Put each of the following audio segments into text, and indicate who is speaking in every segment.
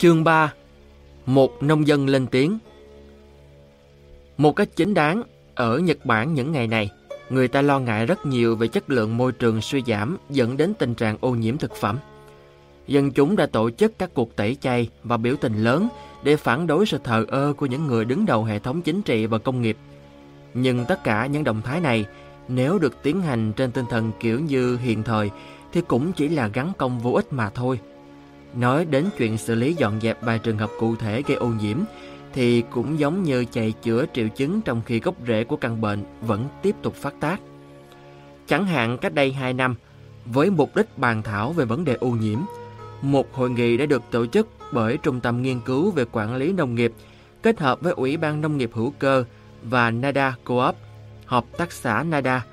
Speaker 1: Chương 3 Một nông dân lên tiếng Một cách chính đáng, ở Nhật Bản những ngày này, người ta lo ngại rất nhiều về chất lượng môi trường suy giảm dẫn đến tình trạng ô nhiễm thực phẩm. Dân chúng đã tổ chức các cuộc tẩy chay và biểu tình lớn để phản đối sự thờ ơ của những người đứng đầu hệ thống chính trị và công nghiệp. Nhưng tất cả những động thái này, nếu được tiến hành trên tinh thần kiểu như hiện thời, thì cũng chỉ là gắn công vô ích mà thôi. Nói đến chuyện xử lý dọn dẹp vài trường hợp cụ thể gây ô nhiễm thì cũng giống như chạy chữa triệu chứng trong khi gốc rễ của căn bệnh vẫn tiếp tục phát tác. Chẳng hạn cách đây 2 năm, với mục đích bàn thảo về vấn đề ô nhiễm, một hội nghị đã được tổ chức bởi Trung tâm Nghiên cứu về Quản lý Nông nghiệp kết hợp với Ủy ban Nông nghiệp hữu cơ và NADA Co-op, hợp tác xã NADA.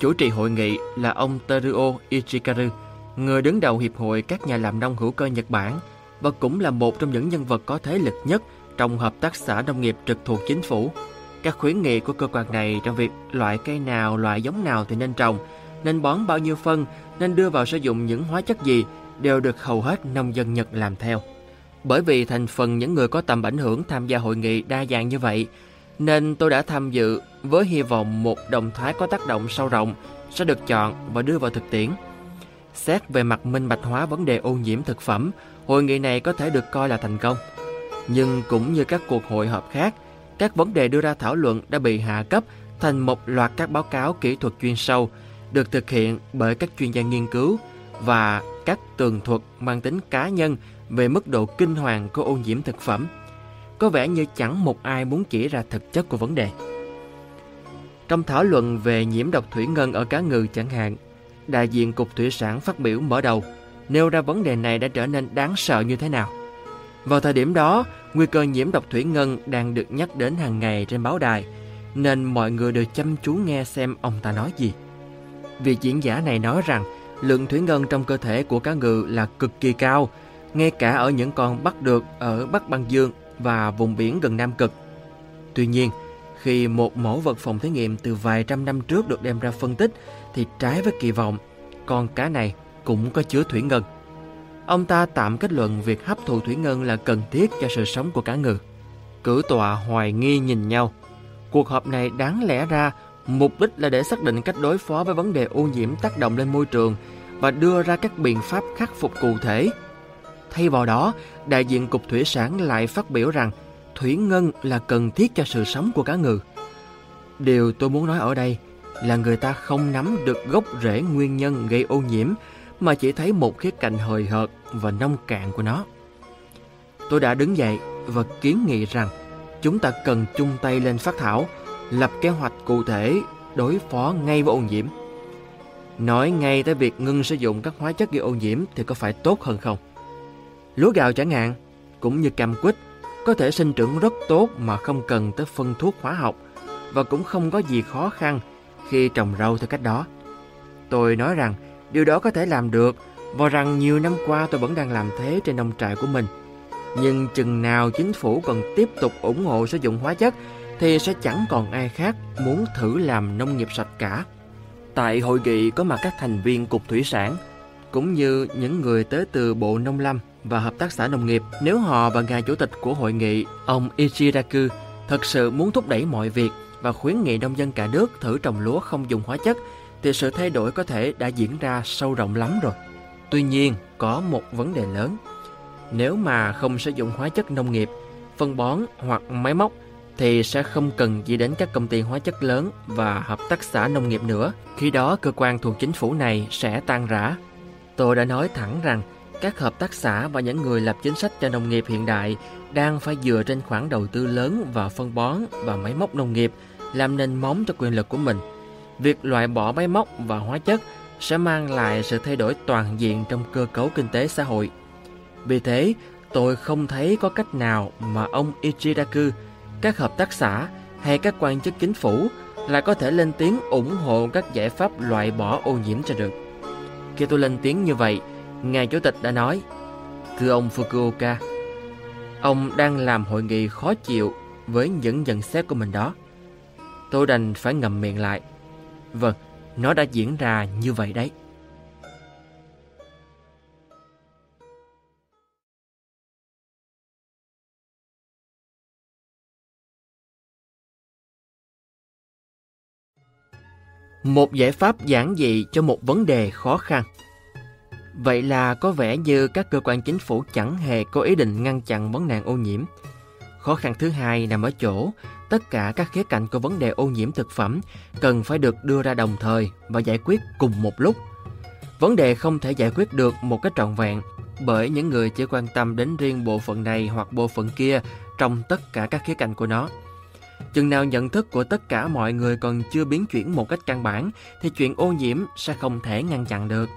Speaker 1: Chủ trì hội nghị là ông Teruo Ichikaru, người đứng đầu Hiệp hội các nhà làm nông hữu cơ Nhật Bản và cũng là một trong những nhân vật có thế lực nhất trong hợp tác xã nông nghiệp trực thuộc chính phủ. Các khuyến nghị của cơ quan này trong việc loại cây nào, loại giống nào thì nên trồng, nên bón bao nhiêu phân, nên đưa vào sử dụng những hóa chất gì đều được hầu hết nông dân Nhật làm theo. Bởi vì thành phần những người có tầm ảnh hưởng tham gia hội nghị đa dạng như vậy, nên tôi đã tham dự với hy vọng một động thái có tác động sâu rộng sẽ được chọn và đưa vào thực tiễn. Xét về mặt minh bạch hóa vấn đề ô nhiễm thực phẩm, hội nghị này có thể được coi là thành công. Nhưng cũng như các cuộc hội họp khác, các vấn đề đưa ra thảo luận đã bị hạ cấp thành một loạt các báo cáo kỹ thuật chuyên sâu được thực hiện bởi các chuyên gia nghiên cứu và các tường thuật mang tính cá nhân về mức độ kinh hoàng của ô nhiễm thực phẩm. Có vẻ như chẳng một ai muốn chỉ ra thực chất của vấn đề. Trong thảo luận về nhiễm độc thủy ngân ở cá ngừ chẳng hạn, đại diện Cục Thủy sản phát biểu mở đầu, nêu ra vấn đề này đã trở nên đáng sợ như thế nào. Vào thời điểm đó, nguy cơ nhiễm độc thủy ngân đang được nhắc đến hàng ngày trên báo đài, nên mọi người đều chăm chú nghe xem ông ta nói gì. Vị diễn giả này nói rằng lượng thủy ngân trong cơ thể của cá ngừ là cực kỳ cao, ngay cả ở những con bắt được ở Bắc Băng Dương và vùng biển gần Nam Cực. Tuy nhiên, khi một mẫu vật phòng thí nghiệm từ vài trăm năm trước được đem ra phân tích thì trái với kỳ vọng, con cá này cũng có chứa thủy ngân. Ông ta tạm kết luận việc hấp thụ thủy ngân là cần thiết cho sự sống của cá ngừ. Cử tọa hoài nghi nhìn nhau. Cuộc họp này đáng lẽ ra mục đích là để xác định cách đối phó với vấn đề ô nhiễm tác động lên môi trường và đưa ra các biện pháp khắc phục cụ thể. Thay vào đó, đại diện Cục Thủy sản lại phát biểu rằng thủy ngân là cần thiết cho sự sống của cá ngừ. Điều tôi muốn nói ở đây là người ta không nắm được gốc rễ nguyên nhân gây ô nhiễm mà chỉ thấy một khía cạnh hời hợt và nông cạn của nó. Tôi đã đứng dậy và kiến nghị rằng chúng ta cần chung tay lên phát thảo, lập kế hoạch cụ thể đối phó ngay với ô nhiễm. Nói ngay tới việc ngưng sử dụng các hóa chất gây ô nhiễm thì có phải tốt hơn không? Lúa gạo chẳng hạn, cũng như cam quýt, có thể sinh trưởng rất tốt mà không cần tới phân thuốc hóa học và cũng không có gì khó khăn khi trồng rau theo cách đó. Tôi nói rằng điều đó có thể làm được và rằng nhiều năm qua tôi vẫn đang làm thế trên nông trại của mình. Nhưng chừng nào chính phủ còn tiếp tục ủng hộ sử dụng hóa chất thì sẽ chẳng còn ai khác muốn thử làm nông nghiệp sạch cả. Tại hội nghị có mặt các thành viên Cục Thủy sản, cũng như những người tới từ Bộ Nông lâm và Hợp tác xã Nông nghiệp, nếu họ và ngài chủ tịch của hội nghị, ông Ichiraku, thật sự muốn thúc đẩy mọi việc và khuyến nghị nông dân cả nước thử trồng lúa không dùng hóa chất, thì sự thay đổi có thể đã diễn ra sâu rộng lắm rồi. Tuy nhiên, có một vấn đề lớn. Nếu mà không sử dụng hóa chất nông nghiệp, phân bón hoặc máy móc thì sẽ không cần gì đến các công ty hóa chất lớn và hợp tác xã nông nghiệp nữa. Khi đó cơ quan thuộc chính phủ này sẽ tan rã. Tôi đã nói thẳng rằng các hợp tác xã và những người lập chính sách cho nông nghiệp hiện đại đang phải dựa trên khoản đầu tư lớn vào phân bón và máy móc nông nghiệp làm nền móng cho quyền lực của mình. Việc loại bỏ máy móc và hóa chất sẽ mang lại sự thay đổi toàn diện trong cơ cấu kinh tế xã hội. Vì thế, tôi không thấy có cách nào mà ông Ichiraku, các hợp tác xã hay các quan chức chính phủ lại có thể lên tiếng ủng hộ các giải pháp loại bỏ ô nhiễm cho được. Khi tôi lên tiếng như vậy, Ngài Chủ tịch đã nói, Thưa ông Fukuoka, ông đang làm hội nghị khó chịu với những nhận xét của mình đó. Tôi đành phải ngậm miệng lại. Vâng, nó đã diễn ra như vậy đấy. Một giải pháp giản dị cho một vấn đề khó khăn. Vậy là có vẻ như các cơ quan chính phủ chẳng hề có ý định ngăn chặn vấn nạn ô nhiễm. Khó khăn thứ hai nằm ở chỗ tất cả các khía cạnh của vấn đề ô nhiễm thực phẩm cần phải được đưa ra đồng thời và giải quyết cùng một lúc. Vấn đề không thể giải quyết được một cách trọn vẹn bởi những người chỉ quan tâm đến riêng bộ phận này hoặc bộ phận kia trong tất cả các khía cạnh của nó. Chừng nào nhận thức của tất cả mọi người còn chưa biến chuyển một cách căn bản thì chuyện ô nhiễm sẽ không thể ngăn chặn được.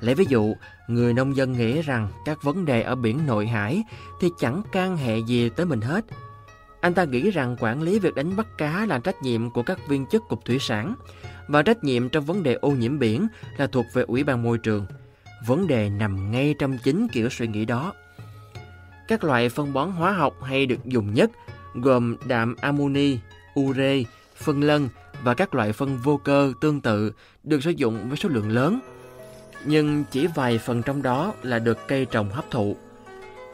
Speaker 1: Lấy ví dụ, người nông dân nghĩ rằng các vấn đề ở biển nội hải thì chẳng can hệ gì tới mình hết. Anh ta nghĩ rằng quản lý việc đánh bắt cá là trách nhiệm của các viên chức cục thủy sản và trách nhiệm trong vấn đề ô nhiễm biển là thuộc về Ủy ban môi trường. Vấn đề nằm ngay trong chính kiểu suy nghĩ đó. Các loại phân bón hóa học hay được dùng nhất gồm đạm amoni, ure, phân lân và các loại phân vô cơ tương tự được sử dụng với số lượng lớn. Nhưng chỉ vài phần trong đó là được cây trồng hấp thụ.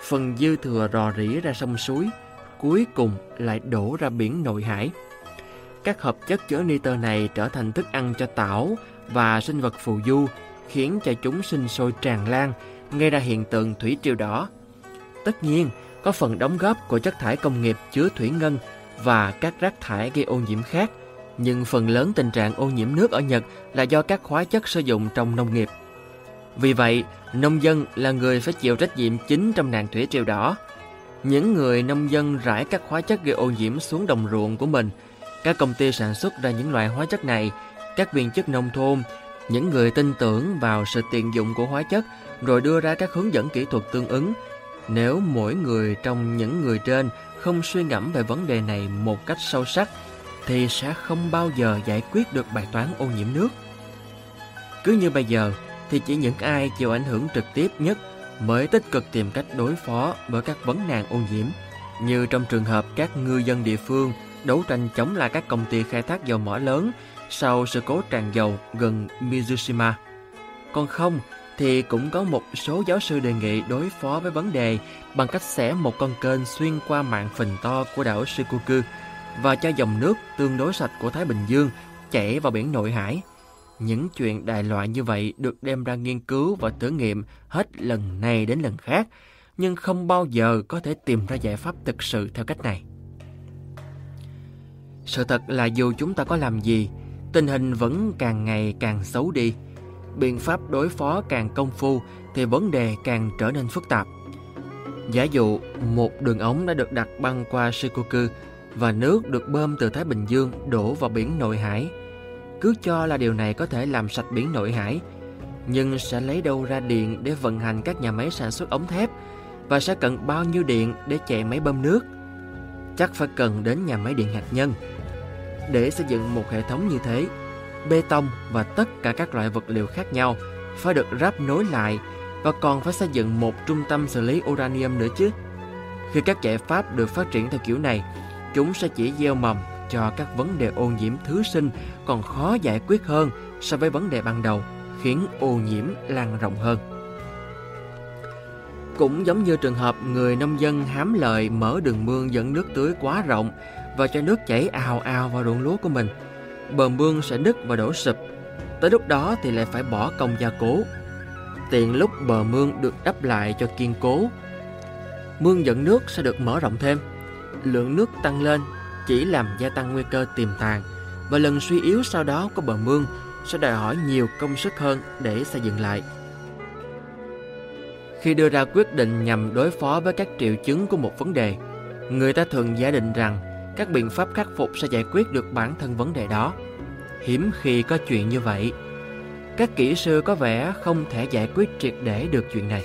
Speaker 1: Phần dư thừa rò rỉ ra sông suối, cuối cùng lại đổ ra biển nội hải. Các hợp chất chứa nitơ này trở thành thức ăn cho tảo và sinh vật phù du, khiến cho chúng sinh sôi tràn lan, gây ra hiện tượng thủy triều đỏ. Tất nhiên, có phần đóng góp của chất thải công nghiệp chứa thủy ngân và các rác thải gây ô nhiễm khác, nhưng phần lớn tình trạng ô nhiễm nước ở Nhật là do các hóa chất sử dụng trong nông nghiệp. Vì vậy, nông dân là người phải chịu trách nhiệm chính trong nạn thủy triều đỏ. Những người nông dân rải các hóa chất gây ô nhiễm xuống đồng ruộng của mình. Các công ty sản xuất ra những loại hóa chất này, các viên chức nông thôn, những người tin tưởng vào sự tiện dụng của hóa chất rồi đưa ra các hướng dẫn kỹ thuật tương ứng nếu mỗi người trong những người trên không suy ngẫm về vấn đề này một cách sâu sắc thì sẽ không bao giờ giải quyết được bài toán ô nhiễm nước. Cứ như bây giờ thì chỉ những ai chịu ảnh hưởng trực tiếp nhất mới tích cực tìm cách đối phó với các vấn nạn ô nhiễm, như trong trường hợp các ngư dân địa phương đấu tranh chống lại các công ty khai thác dầu mỏ lớn sau sự cố tràn dầu gần Mizushima. Còn không thì cũng có một số giáo sư đề nghị đối phó với vấn đề bằng cách xẻ một con kênh xuyên qua mạng phình to của đảo Shikoku và cho dòng nước tương đối sạch của Thái Bình Dương chảy vào biển nội hải. Những chuyện đại loại như vậy được đem ra nghiên cứu và thử nghiệm hết lần này đến lần khác, nhưng không bao giờ có thể tìm ra giải pháp thực sự theo cách này. Sự thật là dù chúng ta có làm gì, tình hình vẫn càng ngày càng xấu đi biện pháp đối phó càng công phu thì vấn đề càng trở nên phức tạp. Giả dụ một đường ống đã được đặt băng qua Shikoku và nước được bơm từ Thái Bình Dương đổ vào biển nội hải. Cứ cho là điều này có thể làm sạch biển nội hải, nhưng sẽ lấy đâu ra điện để vận hành các nhà máy sản xuất ống thép và sẽ cần bao nhiêu điện để chạy máy bơm nước? Chắc phải cần đến nhà máy điện hạt nhân. Để xây dựng một hệ thống như thế, bê tông và tất cả các loại vật liệu khác nhau phải được ráp nối lại và còn phải xây dựng một trung tâm xử lý uranium nữa chứ. Khi các giải pháp được phát triển theo kiểu này, chúng sẽ chỉ gieo mầm cho các vấn đề ô nhiễm thứ sinh còn khó giải quyết hơn so với vấn đề ban đầu, khiến ô nhiễm lan rộng hơn. Cũng giống như trường hợp người nông dân hám lợi mở đường mương dẫn nước tưới quá rộng và cho nước chảy ào ào vào ruộng lúa của mình – bờ mương sẽ nứt và đổ sụp. Tới lúc đó thì lại phải bỏ công gia cố. Tiện lúc bờ mương được đắp lại cho kiên cố. Mương dẫn nước sẽ được mở rộng thêm. Lượng nước tăng lên chỉ làm gia tăng nguy cơ tiềm tàng và lần suy yếu sau đó của bờ mương sẽ đòi hỏi nhiều công sức hơn để xây dựng lại. Khi đưa ra quyết định nhằm đối phó với các triệu chứng của một vấn đề, người ta thường giả định rằng các biện pháp khắc phục sẽ giải quyết được bản thân vấn đề đó. Hiếm khi có chuyện như vậy. Các kỹ sư có vẻ không thể giải quyết triệt để được chuyện này.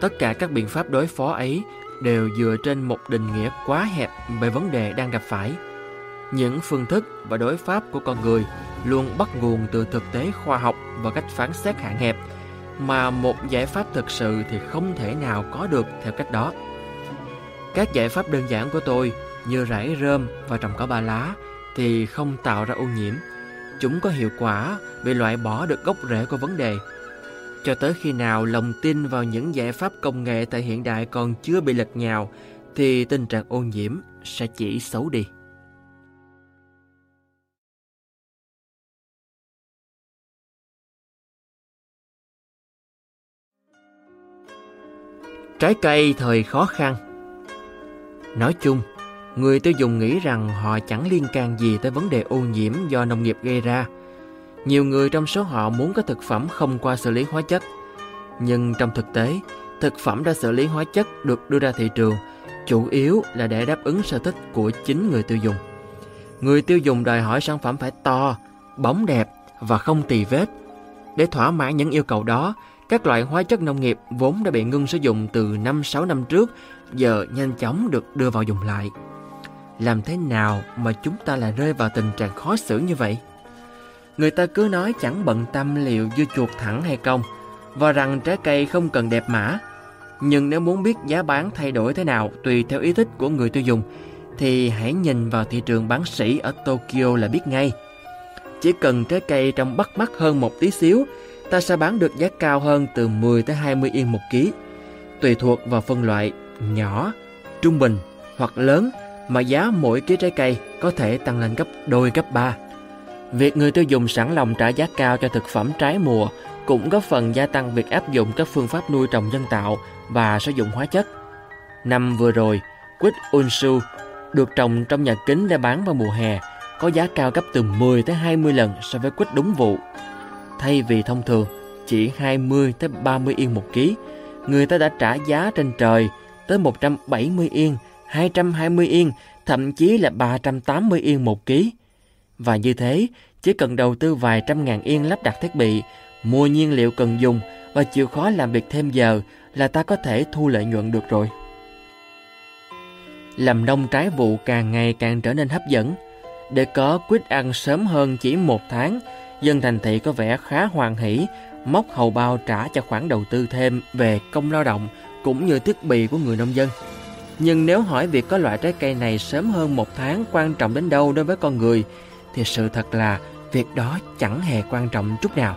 Speaker 1: Tất cả các biện pháp đối phó ấy đều dựa trên một định nghĩa quá hẹp về vấn đề đang gặp phải. Những phương thức và đối pháp của con người luôn bắt nguồn từ thực tế khoa học và cách phán xét hạn hẹp, mà một giải pháp thực sự thì không thể nào có được theo cách đó. Các giải pháp đơn giản của tôi như rải rơm và trồng cỏ ba lá thì không tạo ra ô nhiễm. Chúng có hiệu quả vì loại bỏ được gốc rễ của vấn đề. Cho tới khi nào lòng tin vào những giải pháp công nghệ tại hiện đại còn chưa bị lật nhào, thì tình trạng ô nhiễm sẽ chỉ xấu đi. Trái cây thời khó khăn Nói chung, người tiêu dùng nghĩ rằng họ chẳng liên can gì tới vấn đề ô nhiễm do nông nghiệp gây ra – nhiều người trong số họ muốn có thực phẩm không qua xử lý hóa chất. Nhưng trong thực tế, thực phẩm đã xử lý hóa chất được đưa ra thị trường chủ yếu là để đáp ứng sở thích của chính người tiêu dùng. Người tiêu dùng đòi hỏi sản phẩm phải to, bóng đẹp và không tì vết. Để thỏa mãn những yêu cầu đó, các loại hóa chất nông nghiệp vốn đã bị ngưng sử dụng từ 5-6 năm trước giờ nhanh chóng được đưa vào dùng lại. Làm thế nào mà chúng ta lại rơi vào tình trạng khó xử như vậy? Người ta cứ nói chẳng bận tâm liệu dưa chuột thẳng hay cong và rằng trái cây không cần đẹp mã. Nhưng nếu muốn biết giá bán thay đổi thế nào tùy theo ý thích của người tiêu dùng thì hãy nhìn vào thị trường bán sỉ ở Tokyo là biết ngay. Chỉ cần trái cây trong bắt mắt hơn một tí xíu, ta sẽ bán được giá cao hơn từ 10 tới 20 yên một ký. Tùy thuộc vào phân loại nhỏ, trung bình hoặc lớn mà giá mỗi ký trái cây có thể tăng lên gấp đôi gấp ba. Việc người tiêu dùng sẵn lòng trả giá cao cho thực phẩm trái mùa cũng góp phần gia tăng việc áp dụng các phương pháp nuôi trồng nhân tạo và sử dụng hóa chất. Năm vừa rồi, quýt Unsu được trồng trong nhà kính để bán vào mùa hè có giá cao gấp từ 10 tới 20 lần so với quýt đúng vụ. Thay vì thông thường chỉ 20 tới 30 yên một ký, người ta đã trả giá trên trời tới 170 yên, 220 yên, thậm chí là 380 yên một ký. Và như thế, chỉ cần đầu tư vài trăm ngàn yên lắp đặt thiết bị, mua nhiên liệu cần dùng và chịu khó làm việc thêm giờ là ta có thể thu lợi nhuận được rồi. Làm nông trái vụ càng ngày càng trở nên hấp dẫn. Để có quýt ăn sớm hơn chỉ một tháng, dân thành thị có vẻ khá hoàn hỷ, móc hầu bao trả cho khoản đầu tư thêm về công lao động cũng như thiết bị của người nông dân. Nhưng nếu hỏi việc có loại trái cây này sớm hơn một tháng quan trọng đến đâu đối với con người, thì sự thật là việc đó chẳng hề quan trọng chút nào.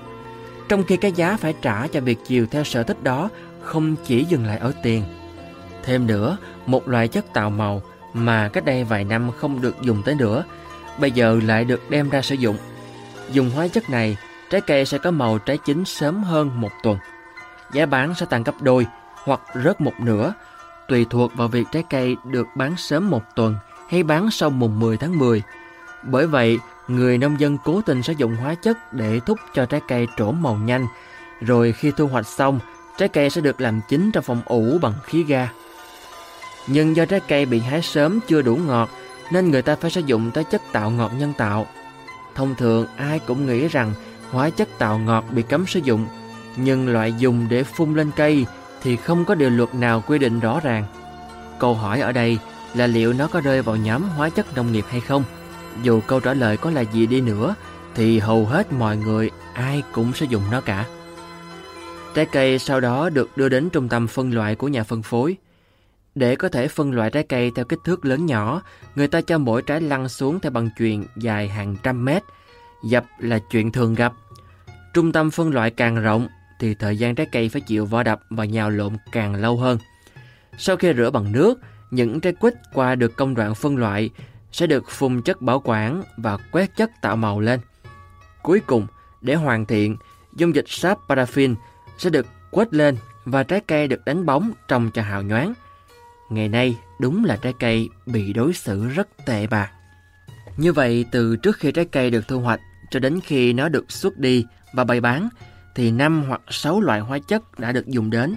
Speaker 1: Trong khi cái giá phải trả cho việc chiều theo sở thích đó không chỉ dừng lại ở tiền. Thêm nữa, một loại chất tạo màu mà cách đây vài năm không được dùng tới nữa, bây giờ lại được đem ra sử dụng. Dùng hóa chất này, trái cây sẽ có màu trái chín sớm hơn một tuần. Giá bán sẽ tăng gấp đôi hoặc rớt một nửa, tùy thuộc vào việc trái cây được bán sớm một tuần hay bán sau mùng 10 tháng 10. Bởi vậy, người nông dân cố tình sử dụng hóa chất để thúc cho trái cây trổ màu nhanh, rồi khi thu hoạch xong, trái cây sẽ được làm chín trong phòng ủ bằng khí ga. Nhưng do trái cây bị hái sớm chưa đủ ngọt, nên người ta phải sử dụng tới chất tạo ngọt nhân tạo. Thông thường ai cũng nghĩ rằng hóa chất tạo ngọt bị cấm sử dụng, nhưng loại dùng để phun lên cây thì không có điều luật nào quy định rõ ràng. Câu hỏi ở đây là liệu nó có rơi vào nhóm hóa chất nông nghiệp hay không? Dù câu trả lời có là gì đi nữa thì hầu hết mọi người ai cũng sử dụng nó cả. Trái cây sau đó được đưa đến trung tâm phân loại của nhà phân phối. Để có thể phân loại trái cây theo kích thước lớn nhỏ, người ta cho mỗi trái lăn xuống theo băng chuyền dài hàng trăm mét. Dập là chuyện thường gặp. Trung tâm phân loại càng rộng thì thời gian trái cây phải chịu va đập và nhào lộn càng lâu hơn. Sau khi rửa bằng nước, những trái quýt qua được công đoạn phân loại sẽ được phun chất bảo quản và quét chất tạo màu lên. Cuối cùng, để hoàn thiện, dung dịch sáp paraffin sẽ được quét lên và trái cây được đánh bóng trong cho hào nhoáng. Ngày nay, đúng là trái cây bị đối xử rất tệ bạc. Như vậy, từ trước khi trái cây được thu hoạch cho đến khi nó được xuất đi và bày bán, thì năm hoặc 6 loại hóa chất đã được dùng đến.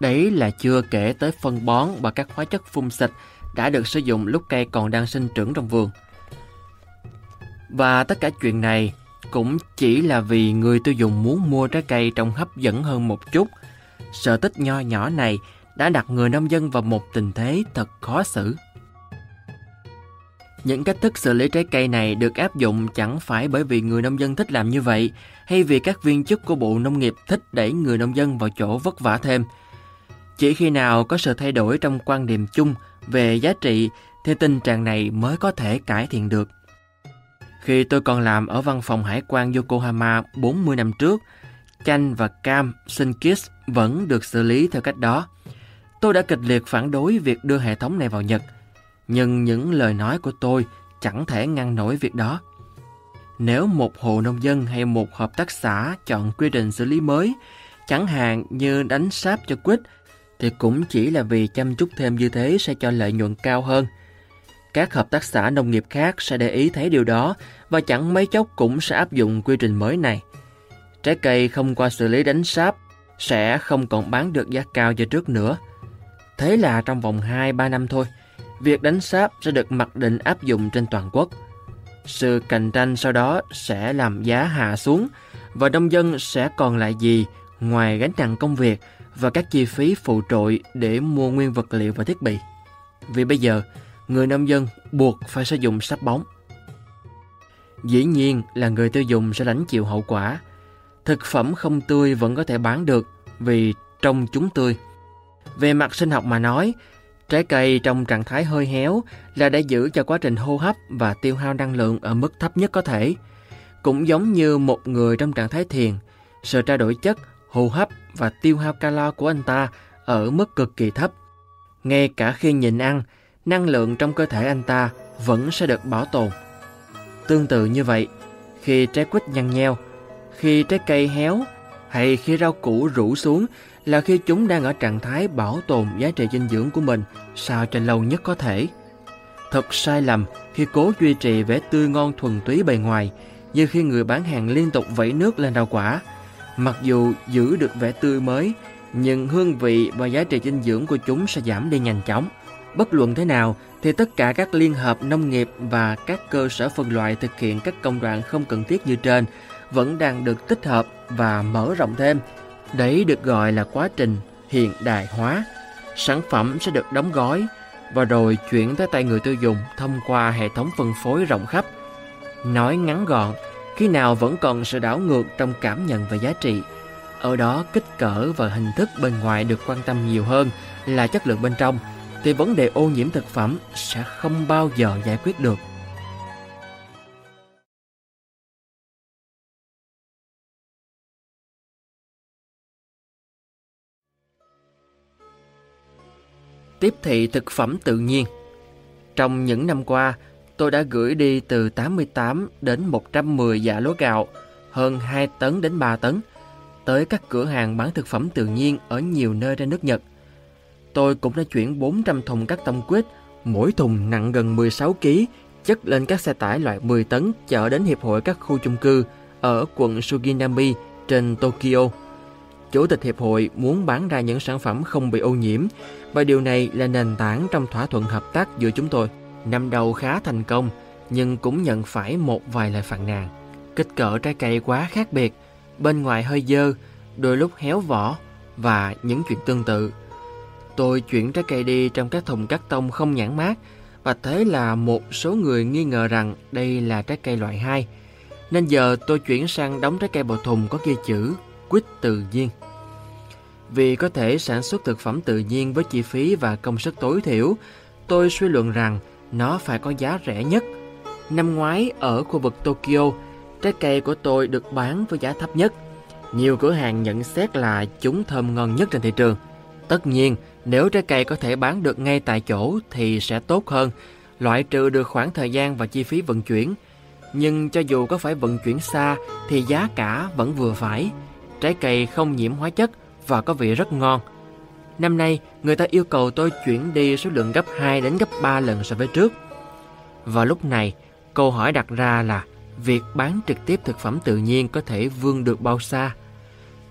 Speaker 1: Đấy là chưa kể tới phân bón và các hóa chất phun xịt đã được sử dụng lúc cây còn đang sinh trưởng trong vườn. Và tất cả chuyện này cũng chỉ là vì người tiêu dùng muốn mua trái cây trông hấp dẫn hơn một chút. Sở tích nho nhỏ này đã đặt người nông dân vào một tình thế thật khó xử. Những cách thức xử lý trái cây này được áp dụng chẳng phải bởi vì người nông dân thích làm như vậy, hay vì các viên chức của Bộ Nông nghiệp thích đẩy người nông dân vào chỗ vất vả thêm. Chỉ khi nào có sự thay đổi trong quan điểm chung về giá trị thì tình trạng này mới có thể cải thiện được. Khi tôi còn làm ở văn phòng hải quan Yokohama 40 năm trước, chanh và cam Sunkist vẫn được xử lý theo cách đó. Tôi đã kịch liệt phản đối việc đưa hệ thống này vào Nhật – nhưng những lời nói của tôi chẳng thể ngăn nổi việc đó. Nếu một hộ nông dân hay một hợp tác xã chọn quy định xử lý mới, chẳng hạn như đánh sáp cho quýt, thì cũng chỉ là vì chăm chút thêm như thế sẽ cho lợi nhuận cao hơn. Các hợp tác xã nông nghiệp khác sẽ để ý thấy điều đó và chẳng mấy chốc cũng sẽ áp dụng quy trình mới này. Trái cây không qua xử lý đánh sáp sẽ không còn bán được giá cao như trước nữa. Thế là trong vòng 2-3 năm thôi, việc đánh sáp sẽ được mặc định áp dụng trên toàn quốc. Sự cạnh tranh sau đó sẽ làm giá hạ xuống và nông dân sẽ còn lại gì ngoài gánh nặng công việc và các chi phí phụ trội để mua nguyên vật liệu và thiết bị. Vì bây giờ, người nông dân buộc phải sử dụng sáp bóng. Dĩ nhiên là người tiêu dùng sẽ lãnh chịu hậu quả. Thực phẩm không tươi vẫn có thể bán được vì trong chúng tươi. Về mặt sinh học mà nói, trái cây trong trạng thái hơi héo là để giữ cho quá trình hô hấp và tiêu hao năng lượng ở mức thấp nhất có thể. Cũng giống như một người trong trạng thái thiền, sự trao đổi chất, hô hấp và tiêu hao calo của anh ta ở mức cực kỳ thấp. Ngay cả khi nhịn ăn, năng lượng trong cơ thể anh ta vẫn sẽ được bảo tồn. Tương tự như vậy, khi trái quýt nhăn nheo, khi trái cây héo hay khi rau củ rũ xuống là khi chúng đang ở trạng thái bảo tồn giá trị dinh dưỡng của mình sao cho lâu nhất có thể. Thật sai lầm khi cố duy trì vẻ tươi ngon thuần túy bề ngoài như khi người bán hàng liên tục vẩy nước lên rau quả. Mặc dù giữ được vẻ tươi mới, nhưng hương vị và giá trị dinh dưỡng của chúng sẽ giảm đi nhanh chóng. Bất luận thế nào thì tất cả các liên hợp nông nghiệp và các cơ sở phân loại thực hiện các công đoạn không cần thiết như trên vẫn đang được tích hợp và mở rộng thêm. Đấy được gọi là quá trình hiện đại hóa. Sản phẩm sẽ được đóng gói và rồi chuyển tới tay người tiêu dùng thông qua hệ thống phân phối rộng khắp. Nói ngắn gọn, khi nào vẫn còn sự đảo ngược trong cảm nhận về giá trị, ở đó kích cỡ và hình thức bên ngoài được quan tâm nhiều hơn là chất lượng bên trong, thì vấn đề ô nhiễm thực phẩm sẽ không bao giờ giải quyết được. Tiếp thị thực phẩm tự nhiên Trong những năm qua, tôi đã gửi đi từ 88 đến 110 dạ lúa gạo, hơn 2 tấn đến 3 tấn, tới các cửa hàng bán thực phẩm tự nhiên ở nhiều nơi trên nước Nhật. Tôi cũng đã chuyển 400 thùng các tông quýt, mỗi thùng nặng gần 16 kg, chất lên các xe tải loại 10 tấn chở đến Hiệp hội các khu chung cư ở quận Suginami trên Tokyo. Chủ tịch Hiệp hội muốn bán ra những sản phẩm không bị ô nhiễm và điều này là nền tảng trong thỏa thuận hợp tác giữa chúng tôi. Năm đầu khá thành công nhưng cũng nhận phải một vài lời phàn nàn. Kích cỡ trái cây quá khác biệt, bên ngoài hơi dơ, đôi lúc héo vỏ và những chuyện tương tự. Tôi chuyển trái cây đi trong các thùng cắt tông không nhãn mát và thế là một số người nghi ngờ rằng đây là trái cây loại 2. Nên giờ tôi chuyển sang đóng trái cây vào thùng có ghi chữ quýt tự nhiên. Vì có thể sản xuất thực phẩm tự nhiên với chi phí và công sức tối thiểu, tôi suy luận rằng nó phải có giá rẻ nhất. Năm ngoái ở khu vực Tokyo, trái cây của tôi được bán với giá thấp nhất. Nhiều cửa hàng nhận xét là chúng thơm ngon nhất trên thị trường. Tất nhiên, nếu trái cây có thể bán được ngay tại chỗ thì sẽ tốt hơn, loại trừ được khoảng thời gian và chi phí vận chuyển. Nhưng cho dù có phải vận chuyển xa thì giá cả vẫn vừa phải. Trái cây không nhiễm hóa chất và có vị rất ngon. Năm nay, người ta yêu cầu tôi chuyển đi số lượng gấp 2 đến gấp 3 lần so với trước. Vào lúc này, câu hỏi đặt ra là việc bán trực tiếp thực phẩm tự nhiên có thể vươn được bao xa?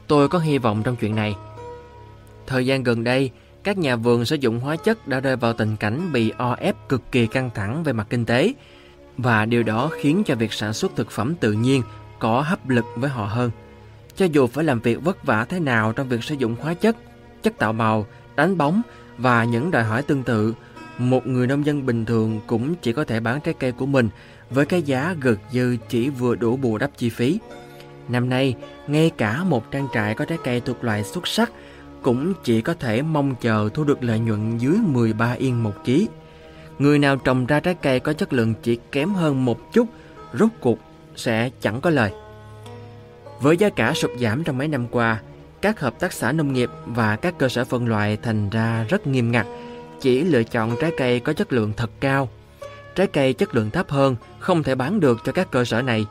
Speaker 1: Tôi có hy vọng trong chuyện này. Thời gian gần đây, các nhà vườn sử dụng hóa chất đã rơi vào tình cảnh bị o ép cực kỳ căng thẳng về mặt kinh tế và điều đó khiến cho việc sản xuất thực phẩm tự nhiên có hấp lực với họ hơn. Cho dù phải làm việc vất vả thế nào trong việc sử dụng hóa chất, chất tạo màu, đánh bóng và những đòi hỏi tương tự, một người nông dân bình thường cũng chỉ có thể bán trái cây của mình với cái giá gật dư chỉ vừa đủ bù đắp chi phí. Năm nay, ngay cả một trang trại có trái cây thuộc loại xuất sắc cũng chỉ có thể mong chờ thu được lợi nhuận dưới 13 yên một ký. Người nào trồng ra trái cây có chất lượng chỉ kém hơn một chút, rốt cuộc sẽ chẳng có lời. Với giá cả sụt giảm trong mấy năm qua, các hợp tác xã nông nghiệp và các cơ sở phân loại thành ra rất nghiêm ngặt, chỉ lựa chọn trái cây có chất lượng thật cao. Trái cây chất lượng thấp hơn không thể bán được cho các cơ sở này.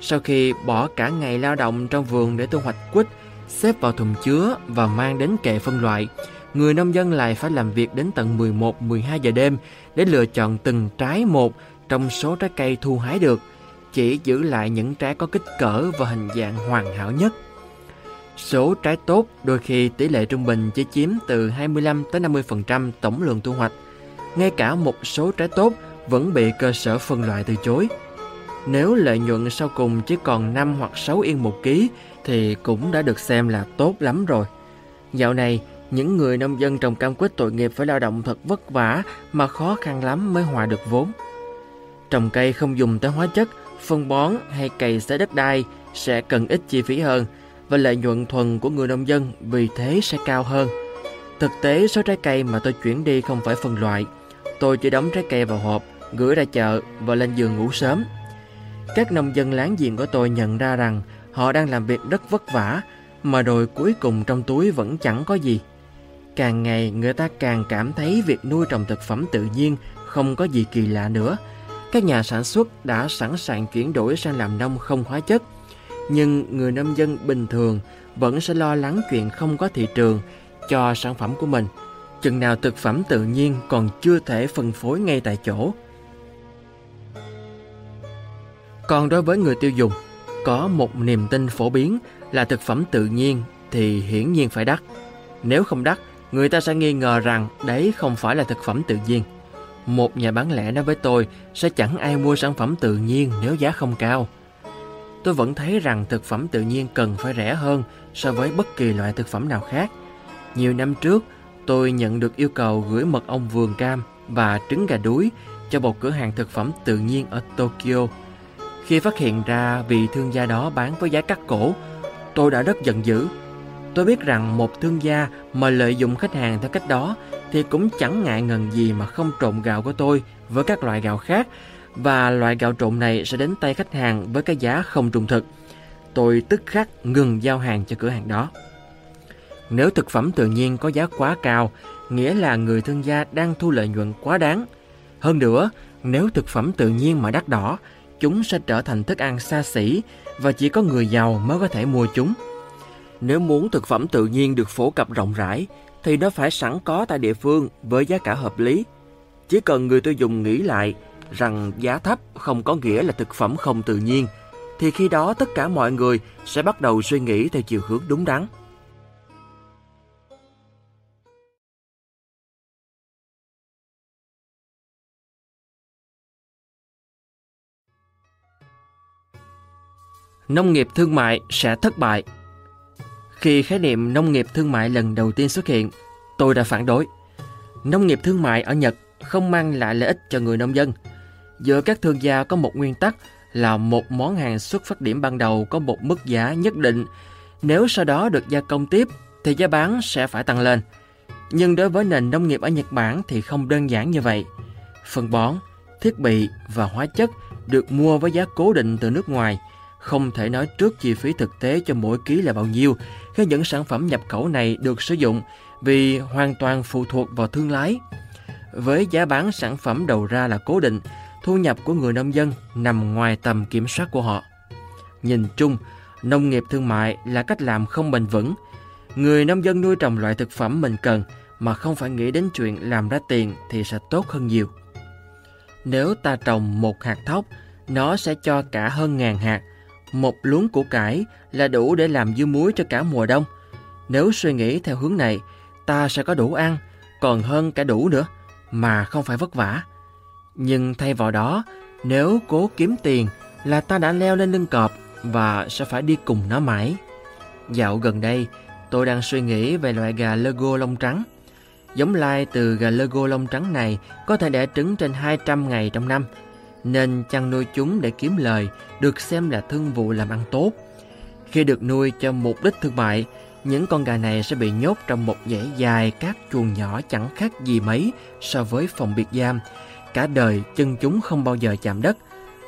Speaker 1: Sau khi bỏ cả ngày lao động trong vườn để thu hoạch quýt, xếp vào thùng chứa và mang đến kệ phân loại, người nông dân lại phải làm việc đến tận 11-12 giờ đêm để lựa chọn từng trái một trong số trái cây thu hái được, chỉ giữ lại những trái có kích cỡ và hình dạng hoàn hảo nhất. Số trái tốt đôi khi tỷ lệ trung bình chỉ chiếm từ 25 tới 50% tổng lượng thu hoạch. Ngay cả một số trái tốt vẫn bị cơ sở phân loại từ chối. Nếu lợi nhuận sau cùng chỉ còn 5 hoặc 6 yên một ký thì cũng đã được xem là tốt lắm rồi. Dạo này, những người nông dân trồng cam quýt tội nghiệp phải lao động thật vất vả mà khó khăn lắm mới hòa được vốn. Trồng cây không dùng tới hóa chất, phân bón hay cày xới đất đai sẽ cần ít chi phí hơn và lợi nhuận thuần của người nông dân vì thế sẽ cao hơn. Thực tế số trái cây mà tôi chuyển đi không phải phân loại. Tôi chỉ đóng trái cây vào hộp, gửi ra chợ và lên giường ngủ sớm. Các nông dân láng giềng của tôi nhận ra rằng họ đang làm việc rất vất vả mà rồi cuối cùng trong túi vẫn chẳng có gì. Càng ngày người ta càng cảm thấy việc nuôi trồng thực phẩm tự nhiên không có gì kỳ lạ nữa. Các nhà sản xuất đã sẵn sàng chuyển đổi sang làm nông không hóa chất. Nhưng người nông dân bình thường vẫn sẽ lo lắng chuyện không có thị trường cho sản phẩm của mình. Chừng nào thực phẩm tự nhiên còn chưa thể phân phối ngay tại chỗ. Còn đối với người tiêu dùng, có một niềm tin phổ biến là thực phẩm tự nhiên thì hiển nhiên phải đắt. Nếu không đắt, người ta sẽ nghi ngờ rằng đấy không phải là thực phẩm tự nhiên. Một nhà bán lẻ nói với tôi sẽ chẳng ai mua sản phẩm tự nhiên nếu giá không cao. Tôi vẫn thấy rằng thực phẩm tự nhiên cần phải rẻ hơn so với bất kỳ loại thực phẩm nào khác. Nhiều năm trước, tôi nhận được yêu cầu gửi mật ong vườn cam và trứng gà đuối cho một cửa hàng thực phẩm tự nhiên ở Tokyo. Khi phát hiện ra vị thương gia đó bán với giá cắt cổ, tôi đã rất giận dữ. Tôi biết rằng một thương gia mà lợi dụng khách hàng theo cách đó thì cũng chẳng ngại ngần gì mà không trộn gạo của tôi với các loại gạo khác và loại gạo trộn này sẽ đến tay khách hàng với cái giá không trung thực. Tôi tức khắc ngừng giao hàng cho cửa hàng đó. Nếu thực phẩm tự nhiên có giá quá cao, nghĩa là người thương gia đang thu lợi nhuận quá đáng. Hơn nữa, nếu thực phẩm tự nhiên mà đắt đỏ, chúng sẽ trở thành thức ăn xa xỉ và chỉ có người giàu mới có thể mua chúng. Nếu muốn thực phẩm tự nhiên được phổ cập rộng rãi, thì nó phải sẵn có tại địa phương với giá cả hợp lý. Chỉ cần người tiêu dùng nghĩ lại rằng giá thấp không có nghĩa là thực phẩm không tự nhiên, thì khi đó tất cả mọi người sẽ bắt đầu suy nghĩ theo chiều hướng đúng đắn. Nông nghiệp thương mại sẽ thất bại Khi khái niệm nông nghiệp thương mại lần đầu tiên xuất hiện, tôi đã phản đối. Nông nghiệp thương mại ở Nhật không mang lại lợi ích cho người nông dân. Giữa các thương gia có một nguyên tắc là một món hàng xuất phát điểm ban đầu có một mức giá nhất định. Nếu sau đó được gia công tiếp thì giá bán sẽ phải tăng lên. Nhưng đối với nền nông nghiệp ở Nhật Bản thì không đơn giản như vậy. Phân bón, thiết bị và hóa chất được mua với giá cố định từ nước ngoài, không thể nói trước chi phí thực tế cho mỗi ký là bao nhiêu khi những sản phẩm nhập khẩu này được sử dụng vì hoàn toàn phụ thuộc vào thương lái. Với giá bán sản phẩm đầu ra là cố định, thu nhập của người nông dân nằm ngoài tầm kiểm soát của họ. Nhìn chung, nông nghiệp thương mại là cách làm không bền vững. Người nông dân nuôi trồng loại thực phẩm mình cần mà không phải nghĩ đến chuyện làm ra tiền thì sẽ tốt hơn nhiều. Nếu ta trồng một hạt thóc, nó sẽ cho cả hơn ngàn hạt. Một luống củ cải là đủ để làm dưa muối cho cả mùa đông. Nếu suy nghĩ theo hướng này, ta sẽ có đủ ăn, còn hơn cả đủ nữa mà không phải vất vả. Nhưng thay vào đó, nếu cố kiếm tiền là ta đã leo lên lưng cọp và sẽ phải đi cùng nó mãi. Dạo gần đây, tôi đang suy nghĩ về loại gà Lego lông trắng. Giống lai từ gà Lego lông trắng này có thể đẻ trứng trên 200 ngày trong năm, nên chăn nuôi chúng để kiếm lời được xem là thương vụ làm ăn tốt. Khi được nuôi cho mục đích thương mại, những con gà này sẽ bị nhốt trong một dãy dài các chuồng nhỏ chẳng khác gì mấy so với phòng biệt giam. Cả đời chân chúng không bao giờ chạm đất.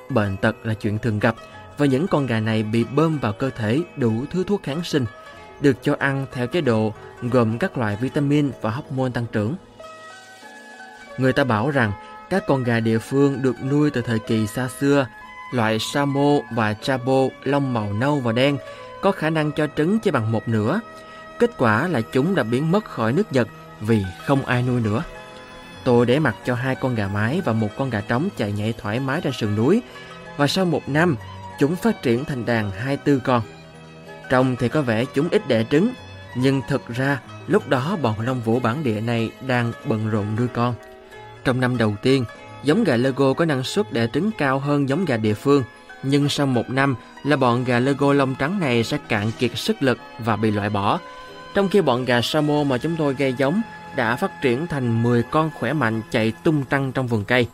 Speaker 1: Bệnh tật là chuyện thường gặp và những con gà này bị bơm vào cơ thể đủ thứ thuốc kháng sinh, được cho ăn theo chế độ gồm các loại vitamin và hormone tăng trưởng. Người ta bảo rằng các con gà địa phương được nuôi từ thời kỳ xa xưa, loại Samo và Chabo lông màu nâu và đen có khả năng cho trứng chỉ bằng một nửa. Kết quả là chúng đã biến mất khỏi nước Nhật vì không ai nuôi nữa. Tôi để mặc cho hai con gà mái và một con gà trống chạy nhảy thoải mái trên sườn núi và sau một năm chúng phát triển thành đàn hai tư con. Trông thì có vẻ chúng ít đẻ trứng nhưng thực ra lúc đó bọn lông vũ bản địa này đang bận rộn nuôi con. Trong năm đầu tiên, giống gà Lego có năng suất đẻ trứng cao hơn giống gà địa phương nhưng sau một năm là bọn gà Lego lông trắng này sẽ cạn kiệt sức lực và bị loại bỏ. Trong khi bọn gà Samo mà chúng tôi gây giống đã phát triển thành 10 con khỏe mạnh chạy tung tăng trong vườn cây.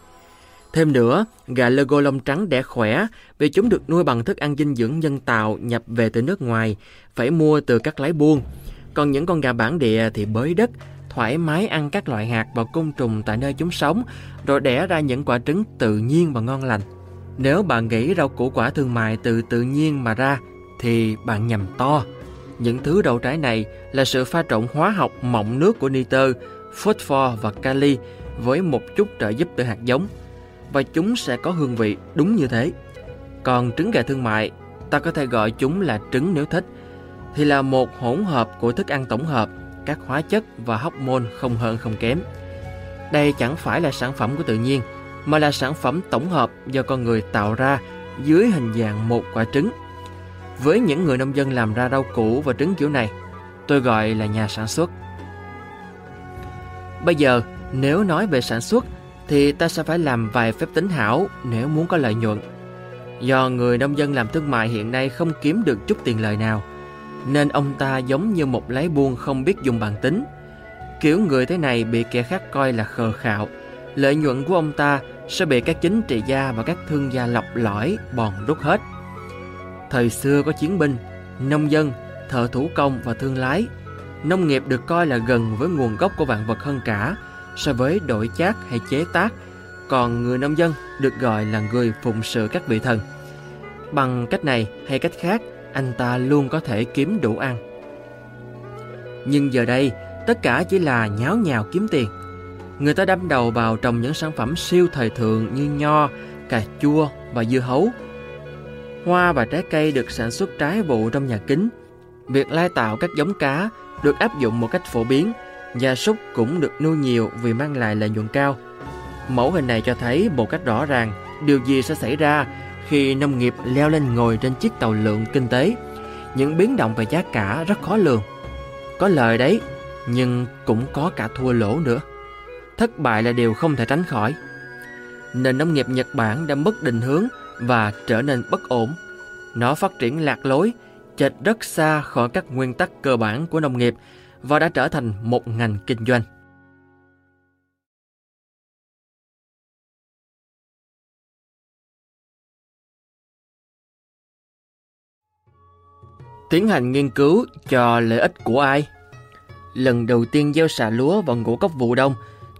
Speaker 1: Thêm nữa, gà Lego lông trắng đẻ khỏe vì chúng được nuôi bằng thức ăn dinh dưỡng nhân tạo nhập về từ nước ngoài, phải mua từ các lái buôn. Còn những con gà bản địa thì bới đất, thoải mái ăn các loại hạt và côn trùng tại nơi chúng sống, rồi đẻ ra những quả trứng tự nhiên và ngon lành. Nếu bạn nghĩ rau củ quả thương mại từ tự nhiên mà ra, thì bạn nhầm to. Những thứ đậu trái này là sự pha trộn hóa học mọng nước của nitơ, phosphor và kali với một chút trợ giúp từ hạt giống. Và chúng sẽ có hương vị đúng như thế. Còn trứng gà thương mại, ta có thể gọi chúng là trứng nếu thích, thì là một hỗn hợp của thức ăn tổng hợp, các hóa chất và hormone không hơn không kém. Đây chẳng phải là sản phẩm của tự nhiên, mà là sản phẩm tổng hợp do con người tạo ra dưới hình dạng một quả trứng. Với những người nông dân làm ra rau củ và trứng kiểu này, tôi gọi là nhà sản xuất. Bây giờ, nếu nói về sản xuất, thì ta sẽ phải làm vài phép tính hảo nếu muốn có lợi nhuận. Do người nông dân làm thương mại hiện nay không kiếm được chút tiền lời nào, nên ông ta giống như một lái buôn không biết dùng bàn tính. Kiểu người thế này bị kẻ khác coi là khờ khạo, lợi nhuận của ông ta sẽ bị các chính trị gia và các thương gia lọc lõi bòn rút hết. Thời xưa có chiến binh, nông dân, thợ thủ công và thương lái. Nông nghiệp được coi là gần với nguồn gốc của vạn vật hơn cả so với đổi chác hay chế tác, còn người nông dân được gọi là người phụng sự các vị thần. Bằng cách này hay cách khác, anh ta luôn có thể kiếm đủ ăn. Nhưng giờ đây, tất cả chỉ là nháo nhào kiếm tiền. Người ta đâm đầu vào trồng những sản phẩm siêu thời thượng như nho, cà chua và dưa hấu. Hoa và trái cây được sản xuất trái vụ trong nhà kính. Việc lai tạo các giống cá được áp dụng một cách phổ biến. Gia súc cũng được nuôi nhiều vì mang lại lợi nhuận cao. Mẫu hình này cho thấy một cách rõ ràng điều gì sẽ xảy ra khi nông nghiệp leo lên ngồi trên chiếc tàu lượng kinh tế. Những biến động về giá cả rất khó lường. Có lời đấy, nhưng cũng có cả thua lỗ nữa thất bại là điều không thể tránh khỏi. Nền nông nghiệp Nhật Bản đã mất định hướng và trở nên bất ổn. Nó phát triển lạc lối, chệch rất xa khỏi các nguyên tắc cơ bản của nông nghiệp và đã trở thành một ngành kinh doanh. Tiến hành nghiên cứu cho lợi ích của ai? Lần đầu tiên gieo xạ lúa vào ngũ cốc vụ đông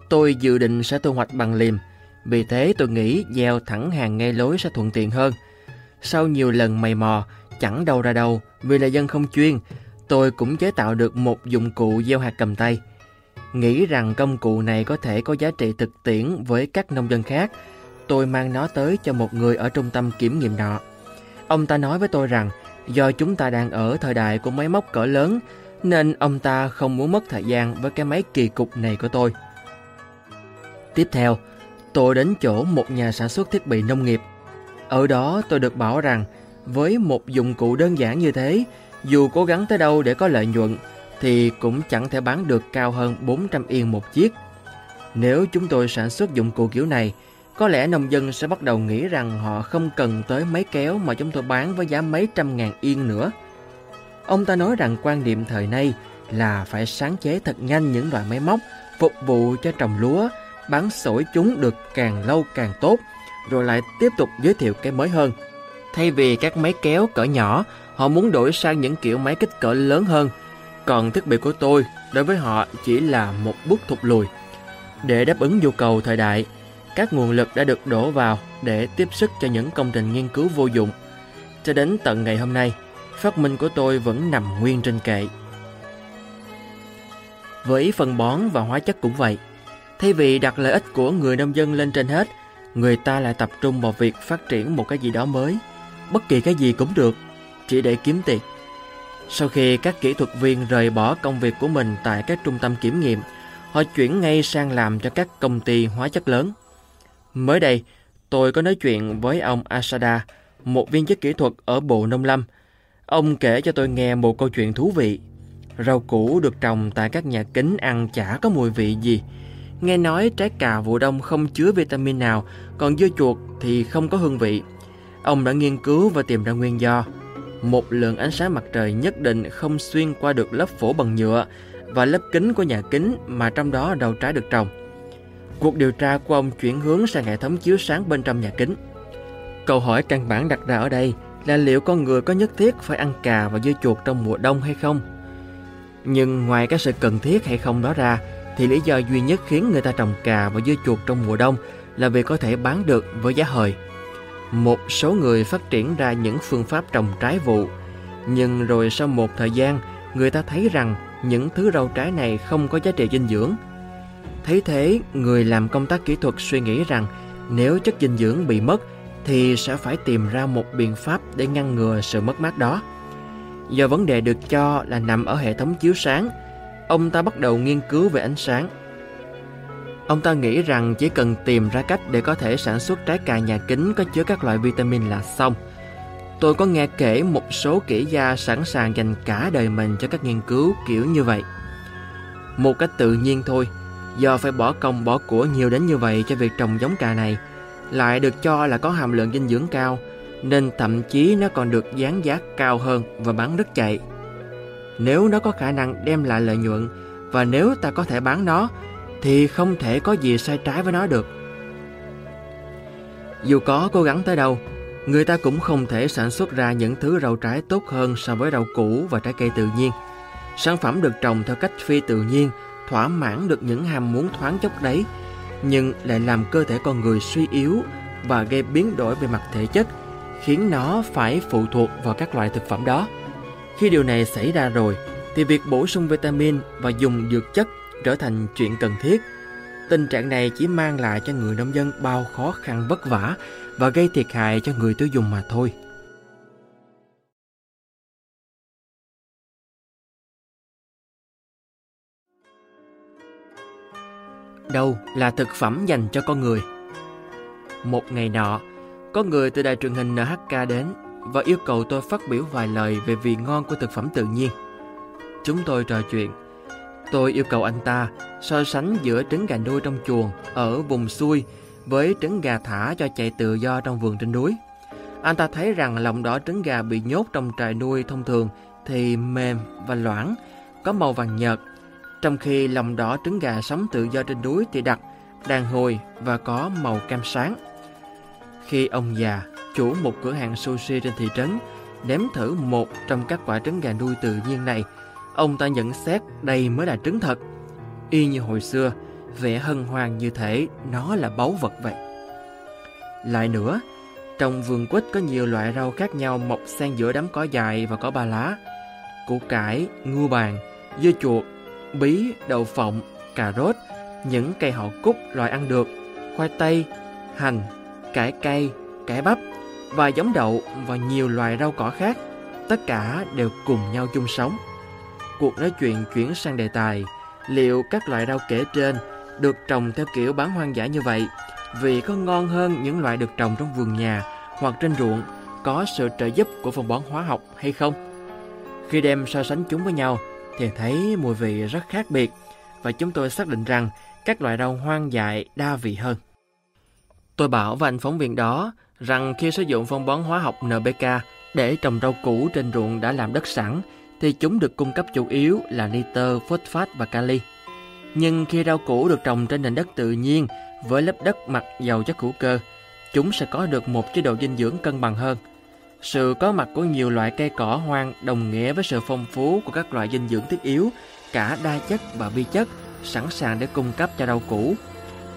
Speaker 1: Tôi dự định sẽ thu hoạch bằng liềm, vì thế tôi nghĩ gieo thẳng hàng ngay lối sẽ thuận tiện hơn. Sau nhiều lần mày mò, chẳng đâu ra đâu, vì là dân không chuyên, tôi cũng chế tạo được một dụng cụ gieo hạt cầm tay. Nghĩ rằng công cụ này có thể có giá trị thực tiễn với các nông dân khác, tôi mang nó tới cho một người ở trung tâm kiểm nghiệm nọ. Ông ta nói với tôi rằng, do chúng ta đang ở thời đại của máy móc cỡ lớn, nên ông ta không muốn mất thời gian với cái máy kỳ cục này của tôi. Tiếp theo, tôi đến chỗ một nhà sản xuất thiết bị nông nghiệp. Ở đó tôi được bảo rằng với một dụng cụ đơn giản như thế, dù cố gắng tới đâu để có lợi nhuận thì cũng chẳng thể bán được cao hơn 400 yên một chiếc. Nếu chúng tôi sản xuất dụng cụ kiểu này, có lẽ nông dân sẽ bắt đầu nghĩ rằng họ không cần tới máy kéo mà chúng tôi bán với giá mấy trăm ngàn yên nữa. Ông ta nói rằng quan niệm thời nay là phải sáng chế thật nhanh những loại máy móc phục vụ cho trồng lúa bán sổi chúng được càng lâu càng tốt, rồi lại tiếp tục giới thiệu cái mới hơn. Thay vì các máy kéo cỡ nhỏ, họ muốn đổi sang những kiểu máy kích cỡ lớn hơn. Còn thiết bị của tôi, đối với họ chỉ là một bước thụt lùi. Để đáp ứng nhu cầu thời đại, các nguồn lực đã được đổ vào để tiếp sức cho những công trình nghiên cứu vô dụng. Cho đến tận ngày hôm nay, phát minh của tôi vẫn nằm nguyên trên kệ. Với phân bón và hóa chất cũng vậy. Thay vì đặt lợi ích của người nông dân lên trên hết, người ta lại tập trung vào việc phát triển một cái gì đó mới. Bất kỳ cái gì cũng được, chỉ để kiếm tiền. Sau khi các kỹ thuật viên rời bỏ công việc của mình tại các trung tâm kiểm nghiệm, họ chuyển ngay sang làm cho các công ty hóa chất lớn. Mới đây, tôi có nói chuyện với ông Asada, một viên chức kỹ thuật ở Bộ Nông Lâm. Ông kể cho tôi nghe một câu chuyện thú vị. Rau củ được trồng tại các nhà kính ăn chả có mùi vị gì. Nghe nói trái cà vụ đông không chứa vitamin nào, còn dưa chuột thì không có hương vị. Ông đã nghiên cứu và tìm ra nguyên do. Một lượng ánh sáng mặt trời nhất định không xuyên qua được lớp phổ bằng nhựa và lớp kính của nhà kính mà trong đó đầu trái được trồng. Cuộc điều tra của ông chuyển hướng sang hệ thống chiếu sáng bên trong nhà kính. Câu hỏi căn bản đặt ra ở đây là liệu con người có nhất thiết phải ăn cà và dưa chuột trong mùa đông hay không? Nhưng ngoài cái sự cần thiết hay không đó ra, thì lý do duy nhất khiến người ta trồng cà và dưa chuột trong mùa đông là vì có thể bán được với giá hời. Một số người phát triển ra những phương pháp trồng trái vụ, nhưng rồi sau một thời gian, người ta thấy rằng những thứ rau trái này không có giá trị dinh dưỡng. Thấy thế, người làm công tác kỹ thuật suy nghĩ rằng nếu chất dinh dưỡng bị mất thì sẽ phải tìm ra một biện pháp để ngăn ngừa sự mất mát đó. Do vấn đề được cho là nằm ở hệ thống chiếu sáng, ông ta bắt đầu nghiên cứu về ánh sáng. Ông ta nghĩ rằng chỉ cần tìm ra cách để có thể sản xuất trái cà nhà kính có chứa các loại vitamin là xong. Tôi có nghe kể một số kỹ gia sẵn sàng dành cả đời mình cho các nghiên cứu kiểu như vậy. Một cách tự nhiên thôi, do phải bỏ công bỏ của nhiều đến như vậy cho việc trồng giống cà này, lại được cho là có hàm lượng dinh dưỡng cao, nên thậm chí nó còn được dán giá cao hơn và bán rất chạy. Nếu nó có khả năng đem lại lợi nhuận và nếu ta có thể bán nó thì không thể có gì sai trái với nó được. Dù có cố gắng tới đâu, người ta cũng không thể sản xuất ra những thứ rau trái tốt hơn so với rau củ và trái cây tự nhiên. Sản phẩm được trồng theo cách phi tự nhiên thỏa mãn được những ham muốn thoáng chốc đấy, nhưng lại làm cơ thể con người suy yếu và gây biến đổi về mặt thể chất, khiến nó phải phụ thuộc vào các loại thực phẩm đó. Khi điều này xảy ra rồi, thì việc bổ sung vitamin và dùng dược chất trở thành chuyện cần thiết. Tình trạng này chỉ mang lại cho người nông dân bao khó khăn vất vả và gây thiệt hại cho người tiêu dùng mà thôi. Đâu là thực phẩm dành cho con người? Một ngày nọ, có người từ đài truyền hình NHK đến và yêu cầu tôi phát biểu vài lời về vị ngon của thực phẩm tự nhiên. Chúng tôi trò chuyện. Tôi yêu cầu anh ta so sánh giữa trứng gà nuôi trong chuồng ở vùng xuôi với trứng gà thả cho chạy tự do trong vườn trên núi. Anh ta thấy rằng lòng đỏ trứng gà bị nhốt trong trại nuôi thông thường thì mềm và loãng, có màu vàng nhợt, trong khi lòng đỏ trứng gà sống tự do trên núi thì đặc, đàn hồi và có màu cam sáng. Khi ông già, chủ một cửa hàng sushi trên thị trấn, nếm thử một trong các quả trứng gà nuôi tự nhiên này, ông ta nhận xét đây mới là trứng thật. Y như hồi xưa, vẻ hân hoan như thể nó là báu vật vậy. Lại nữa, trong vườn quýt có nhiều loại rau khác nhau mọc xen giữa đám cỏ dài và cỏ ba lá. Củ cải, ngưu bàn, dưa chuột, bí, đậu phộng, cà rốt, những cây họ cúc loại ăn được, khoai tây, hành, cải cây, cải bắp và giống đậu và nhiều loài rau cỏ khác, tất cả đều cùng nhau chung sống. Cuộc nói chuyện chuyển sang đề tài liệu các loại rau kể trên được trồng theo kiểu bán hoang dã như vậy vì có ngon hơn những loại được trồng trong vườn nhà hoặc trên ruộng có sự trợ giúp của phân bón hóa học hay không? Khi đem so sánh chúng với nhau thì thấy mùi vị rất khác biệt và chúng tôi xác định rằng các loại rau hoang dại đa vị hơn. Tôi bảo với anh phóng viên đó rằng khi sử dụng phân bón hóa học NPK để trồng rau củ trên ruộng đã làm đất sẵn thì chúng được cung cấp chủ yếu là nitơ, phosphat và kali. Nhưng khi rau củ được trồng trên nền đất tự nhiên với lớp đất mặt giàu chất hữu cơ, chúng sẽ có được một chế độ dinh dưỡng cân bằng hơn. Sự có mặt của nhiều loại cây cỏ hoang đồng nghĩa với sự phong phú của các loại dinh dưỡng thiết yếu, cả đa chất và vi chất, sẵn sàng để cung cấp cho rau củ.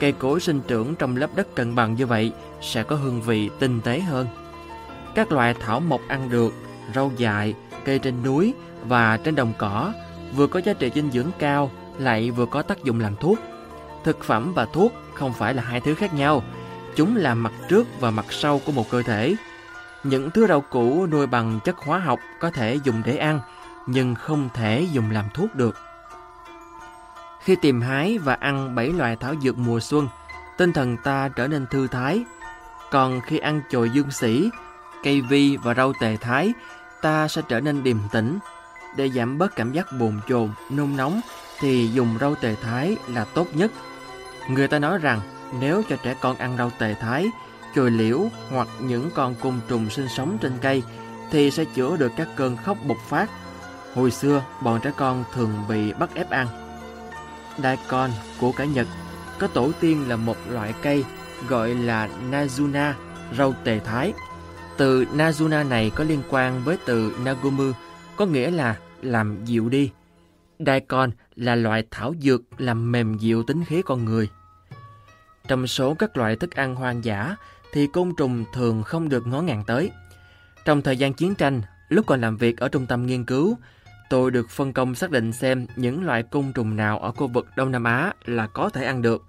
Speaker 1: Cây cối sinh trưởng trong lớp đất cân bằng như vậy sẽ có hương vị tinh tế hơn. Các loại thảo mộc ăn được, rau dại, cây trên núi và trên đồng cỏ vừa có giá trị dinh dưỡng cao lại vừa có tác dụng làm thuốc. Thực phẩm và thuốc không phải là hai thứ khác nhau, chúng là mặt trước và mặt sau của một cơ thể. Những thứ rau củ nuôi bằng chất hóa học có thể dùng để ăn, nhưng không thể dùng làm thuốc được. Khi tìm hái và ăn bảy loại thảo dược mùa xuân, tinh thần ta trở nên thư thái. Còn khi ăn chồi dương sĩ, cây vi và rau tề thái, ta sẽ trở nên điềm tĩnh. Để giảm bớt cảm giác bồn chồn, nôn nóng thì dùng rau tề thái là tốt nhất. Người ta nói rằng nếu cho trẻ con ăn rau tề thái, chồi liễu hoặc những con côn trùng sinh sống trên cây thì sẽ chữa được các cơn khóc bộc phát. Hồi xưa, bọn trẻ con thường bị bắt ép ăn daikon con của cả Nhật có tổ tiên là một loại cây gọi là Nazuna, rau tề thái. Từ Nazuna này có liên quan với từ Nagumu, có nghĩa là làm dịu đi. Daikon là loại thảo dược làm mềm dịu tính khí con người. Trong số các loại thức ăn hoang dã thì côn trùng thường không được ngó ngàng tới. Trong thời gian chiến tranh, lúc còn làm việc ở trung tâm nghiên cứu, tôi được phân công xác định xem những loại côn trùng nào ở khu vực Đông Nam Á là có thể ăn được.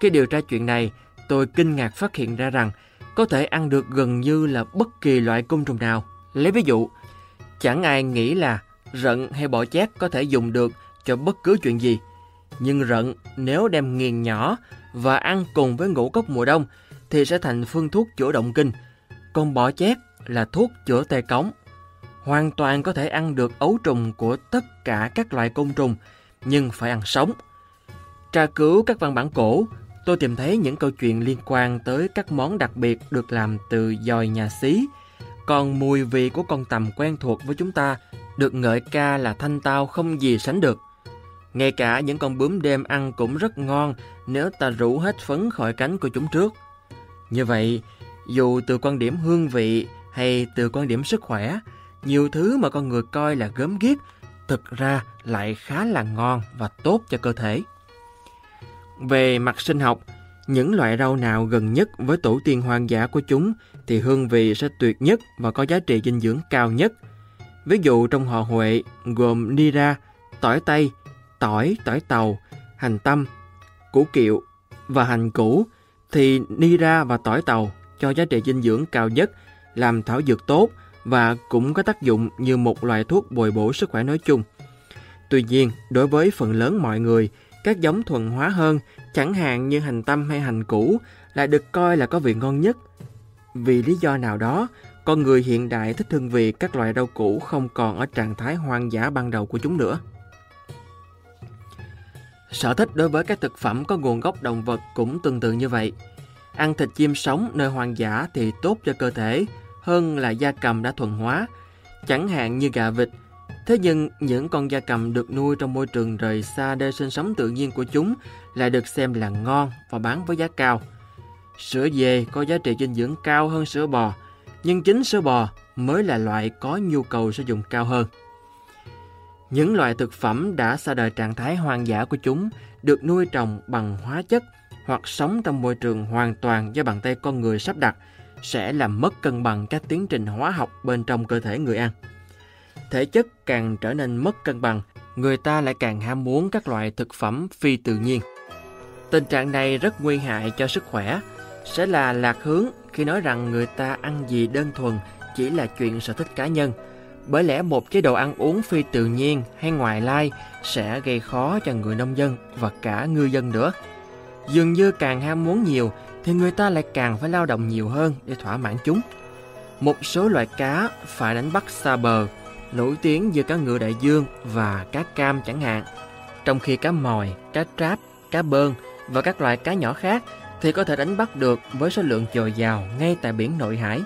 Speaker 1: Khi điều tra chuyện này, tôi kinh ngạc phát hiện ra rằng có thể ăn được gần như là bất kỳ loại côn trùng nào. Lấy ví dụ, chẳng ai nghĩ là rận hay bọ chét có thể dùng được cho bất cứ chuyện gì. Nhưng rận nếu đem nghiền nhỏ và ăn cùng với ngũ cốc mùa đông thì sẽ thành phương thuốc chữa động kinh. Còn bọ chét là thuốc chữa tê cống. Hoàn toàn có thể ăn được ấu trùng của tất cả các loại côn trùng, nhưng phải ăn sống. Tra cứu các văn bản cổ, tôi tìm thấy những câu chuyện liên quan tới các món đặc biệt được làm từ dòi nhà xí. Còn mùi vị của con tầm quen thuộc với chúng ta được ngợi ca là thanh tao không gì sánh được. Ngay cả những con bướm đêm ăn cũng rất ngon nếu ta rủ hết phấn khỏi cánh của chúng trước. Như vậy, dù từ quan điểm hương vị hay từ quan điểm sức khỏe, nhiều thứ mà con người coi là gớm ghiếc thực ra lại khá là ngon và tốt cho cơ thể. Về mặt sinh học, những loại rau nào gần nhất với tổ tiên hoang dã của chúng thì hương vị sẽ tuyệt nhất và có giá trị dinh dưỡng cao nhất. Ví dụ trong họ Huệ gồm nira, tỏi tây, tỏi, tỏi tàu, hành tâm, củ kiệu và hành củ thì nira và tỏi tàu cho giá trị dinh dưỡng cao nhất, làm thảo dược tốt và cũng có tác dụng như một loại thuốc bồi bổ sức khỏe nói chung. Tuy nhiên, đối với phần lớn mọi người, các giống thuần hóa hơn, chẳng hạn như hành tâm hay hành củ, lại được coi là có vị ngon nhất. Vì lý do nào đó, con người hiện đại thích hương vị các loại rau củ không còn ở trạng thái hoang dã ban đầu của chúng nữa. Sở thích đối với các thực phẩm có nguồn gốc động vật cũng tương tự như vậy. Ăn thịt chim sống nơi hoang dã thì tốt cho cơ thể hơn là gia cầm đã thuần hóa, chẳng hạn như gà vịt. Thế nhưng những con gia cầm được nuôi trong môi trường rời xa nơi sinh sống tự nhiên của chúng lại được xem là ngon và bán với giá cao. Sữa dê có giá trị dinh dưỡng cao hơn sữa bò, nhưng chính sữa bò mới là loại có nhu cầu sử dụng cao hơn. Những loại thực phẩm đã xa đời trạng thái hoang dã của chúng được nuôi trồng bằng hóa chất hoặc sống trong môi trường hoàn toàn do bàn tay con người sắp đặt sẽ làm mất cân bằng các tiến trình hóa học bên trong cơ thể người ăn. Thể chất càng trở nên mất cân bằng, người ta lại càng ham muốn các loại thực phẩm phi tự nhiên. Tình trạng này rất nguy hại cho sức khỏe, sẽ là lạc hướng khi nói rằng người ta ăn gì đơn thuần chỉ là chuyện sở thích cá nhân. Bởi lẽ một chế độ ăn uống phi tự nhiên hay ngoại lai sẽ gây khó cho người nông dân và cả ngư dân nữa. Dường như càng ham muốn nhiều thì người ta lại càng phải lao động nhiều hơn để thỏa mãn chúng. Một số loại cá phải đánh bắt xa bờ, nổi tiếng như cá ngựa đại dương và cá cam chẳng hạn. Trong khi cá mòi, cá tráp, cá bơn và các loại cá nhỏ khác thì có thể đánh bắt được với số lượng dồi dào ngay tại biển nội hải.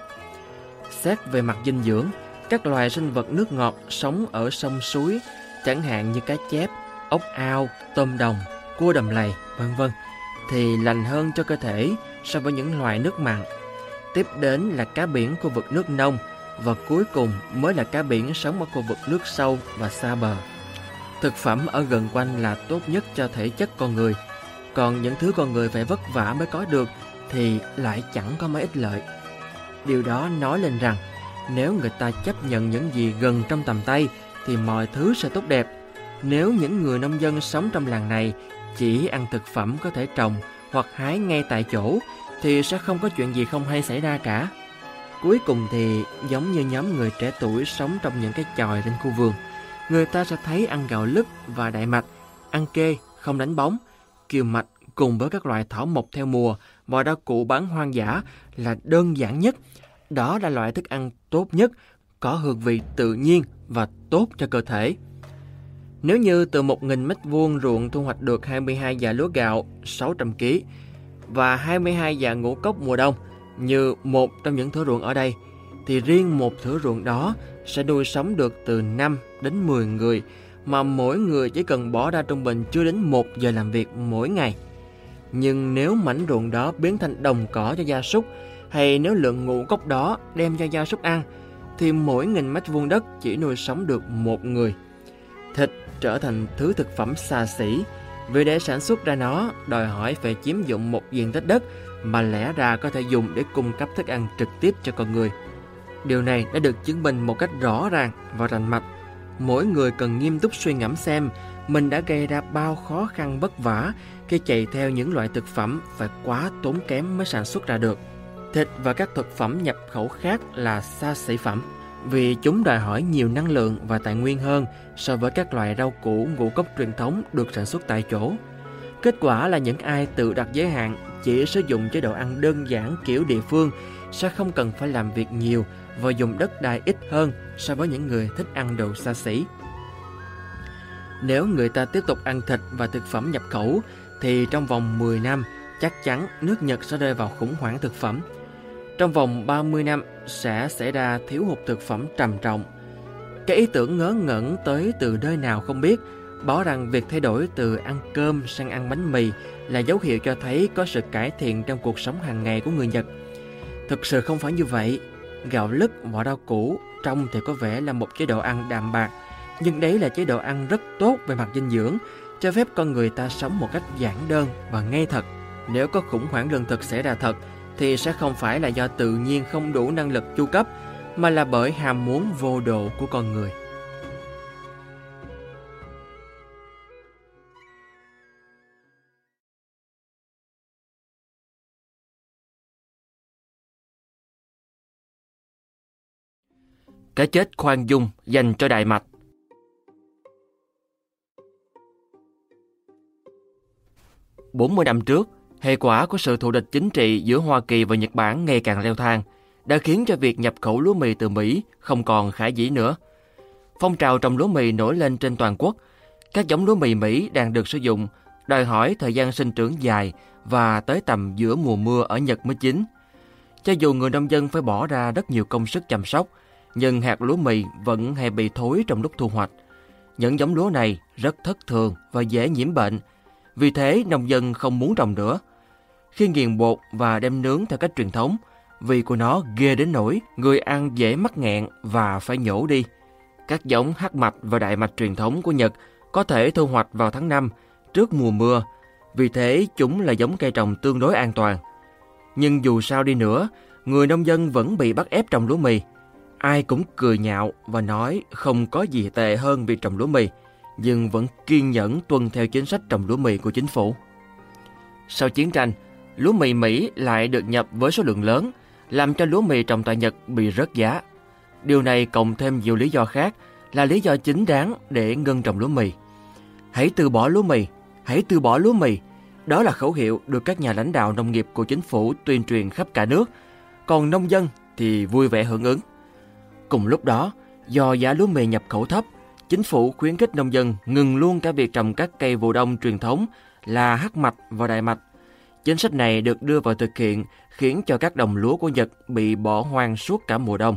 Speaker 1: Xét về mặt dinh dưỡng, các loài sinh vật nước ngọt sống ở sông suối, chẳng hạn như cá chép, ốc ao, tôm đồng, cua đầm lầy, vân vân, thì lành hơn cho cơ thể so với những loài nước mặn. Tiếp đến là cá biển khu vực nước nông và cuối cùng mới là cá biển sống ở khu vực nước sâu và xa bờ. Thực phẩm ở gần quanh là tốt nhất cho thể chất con người, còn những thứ con người phải vất vả mới có được thì lại chẳng có mấy ích lợi. Điều đó nói lên rằng nếu người ta chấp nhận những gì gần trong tầm tay thì mọi thứ sẽ tốt đẹp. Nếu những người nông dân sống trong làng này chỉ ăn thực phẩm có thể trồng hoặc hái ngay tại chỗ thì sẽ không có chuyện gì không hay xảy ra cả. Cuối cùng thì giống như nhóm người trẻ tuổi sống trong những cái chòi trên khu vườn, người ta sẽ thấy ăn gạo lứt và đại mạch, ăn kê không đánh bóng, kiều mạch cùng với các loại thảo mộc theo mùa và rau củ bán hoang dã là đơn giản nhất. Đó là loại thức ăn tốt nhất, có hương vị tự nhiên và tốt cho cơ thể. Nếu như từ 1.000 m2 ruộng thu hoạch được 22 dạ lúa gạo 600 kg và 22 dạ ngũ cốc mùa đông như một trong những thửa ruộng ở đây, thì riêng một thửa ruộng đó sẽ nuôi sống được từ 5 đến 10 người mà mỗi người chỉ cần bỏ ra trung bình chưa đến 1 giờ làm việc mỗi ngày. Nhưng nếu mảnh ruộng đó biến thành đồng cỏ cho gia súc hay nếu lượng ngũ cốc đó đem cho gia súc ăn thì mỗi nghìn mét vuông đất chỉ nuôi sống được một người. Trở thành thứ thực phẩm xa xỉ vì để sản xuất ra nó, đòi hỏi phải chiếm dụng một diện tích đất mà lẽ ra có thể dùng để cung cấp thức ăn trực tiếp cho con người. Điều này đã được chứng minh một cách rõ ràng và rành mạch. Mỗi người cần nghiêm túc suy ngẫm xem mình đã gây ra bao khó khăn vất vả khi chạy theo những loại thực phẩm phải quá tốn kém mới sản xuất ra được. Thịt và các thực phẩm nhập khẩu khác là xa xỉ phẩm vì chúng đòi hỏi nhiều năng lượng và tài nguyên hơn so với các loại rau củ, ngũ cốc truyền thống được sản xuất tại chỗ. Kết quả là những ai tự đặt giới hạn chỉ sử dụng chế độ ăn đơn giản kiểu địa phương sẽ không cần phải làm việc nhiều và dùng đất đai ít hơn so với những người thích ăn đồ xa xỉ. Nếu người ta tiếp tục ăn thịt và thực phẩm nhập khẩu, thì trong vòng 10 năm, chắc chắn nước Nhật sẽ rơi vào khủng hoảng thực phẩm. Trong vòng 30 năm sẽ xảy ra thiếu hụt thực phẩm trầm trọng. Cái ý tưởng ngớ ngẩn tới từ nơi nào không biết, bảo rằng việc thay đổi từ ăn cơm sang ăn bánh mì là dấu hiệu cho thấy có sự cải thiện trong cuộc sống hàng ngày của người Nhật. Thực sự không phải như vậy. Gạo lứt, vỏ rau củ trông thì có vẻ là một chế độ ăn đạm bạc, nhưng đấy là chế độ ăn rất tốt về mặt dinh dưỡng, cho phép con người ta sống một cách giản đơn và ngay thật. Nếu có khủng hoảng lương thực xảy ra thật, thì sẽ không phải là do tự nhiên không đủ năng lực chu cấp, mà là bởi ham muốn vô độ của con người. Cái chết khoan dung dành cho Đại Mạch bốn mươi năm trước, hệ quả của sự thù địch chính trị giữa Hoa Kỳ và Nhật Bản ngày càng leo thang đã khiến cho việc nhập khẩu lúa mì từ Mỹ không còn khả dĩ nữa. Phong trào trồng lúa mì nổi lên trên toàn quốc. Các giống lúa mì Mỹ đang được sử dụng, đòi hỏi thời gian sinh trưởng dài và tới tầm giữa mùa mưa ở Nhật mới chín. Cho dù người nông dân phải bỏ ra rất nhiều công sức chăm sóc, nhưng hạt lúa mì vẫn hay bị thối trong lúc thu hoạch. Những giống lúa này rất thất thường và dễ nhiễm bệnh, vì thế nông dân không muốn trồng nữa. Khi nghiền bột và đem nướng theo cách truyền thống, vì của nó ghê đến nỗi người ăn dễ mắc nghẹn và phải nhổ đi. Các giống hắc mạch và đại mạch truyền thống của Nhật có thể thu hoạch vào tháng 5 trước mùa mưa, vì thế chúng là giống cây trồng tương đối an toàn. Nhưng dù sao đi nữa, người nông dân vẫn bị bắt ép trồng lúa mì. Ai cũng cười nhạo và nói không có gì tệ hơn việc trồng lúa mì, nhưng vẫn kiên nhẫn tuân theo chính sách trồng lúa mì của chính phủ. Sau chiến tranh, lúa mì Mỹ lại được nhập với số lượng lớn, làm cho lúa mì trồng tại Nhật bị rớt giá. Điều này cộng thêm nhiều lý do khác là lý do chính đáng để ngưng trồng lúa mì. Hãy từ bỏ lúa mì, hãy từ bỏ lúa mì. Đó là khẩu hiệu được các nhà lãnh đạo nông nghiệp của chính phủ tuyên truyền khắp cả nước, còn nông dân thì vui vẻ hưởng ứng. Cùng lúc đó, do giá lúa mì nhập khẩu thấp, chính phủ khuyến khích nông dân ngừng luôn cả việc trồng các cây vụ đông truyền thống là hắc mạch và đại mạch. Chính sách này được đưa vào thực hiện khiến cho các đồng lúa của Nhật bị bỏ hoang suốt cả mùa đông.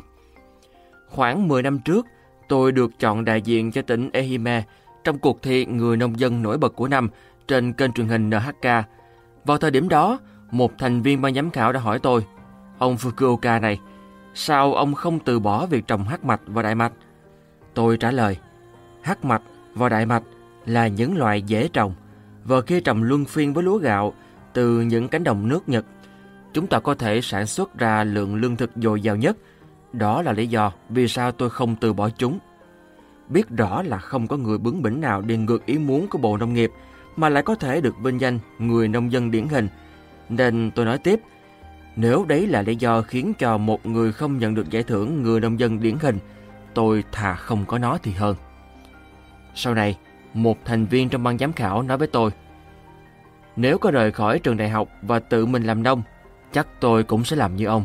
Speaker 1: Khoảng 10 năm trước, tôi được chọn đại diện cho tỉnh Ehime trong cuộc thi Người nông dân nổi bật của năm trên kênh truyền hình NHK. Vào thời điểm đó, một thành viên ban giám khảo đã hỏi tôi, ông Fukuoka này, sao ông không từ bỏ việc trồng hắc mạch và đại mạch? Tôi trả lời, hắc mạch và đại mạch là những loại dễ trồng, và khi trồng luân phiên với lúa gạo từ những cánh đồng nước Nhật, chúng ta có thể sản xuất ra lượng lương thực dồi dào nhất. Đó là lý do vì sao tôi không từ bỏ chúng. Biết rõ là không có người bướng bỉnh nào đi ngược ý muốn của Bộ Nông nghiệp mà lại có thể được vinh danh người nông dân điển hình. Nên tôi nói tiếp, nếu đấy là lý do khiến cho một người không nhận được giải thưởng người nông dân điển hình, tôi thà không có nó thì hơn. Sau này, một thành viên trong ban giám khảo nói với tôi, nếu có rời khỏi trường đại học và tự mình làm nông, chắc tôi cũng sẽ làm như ông.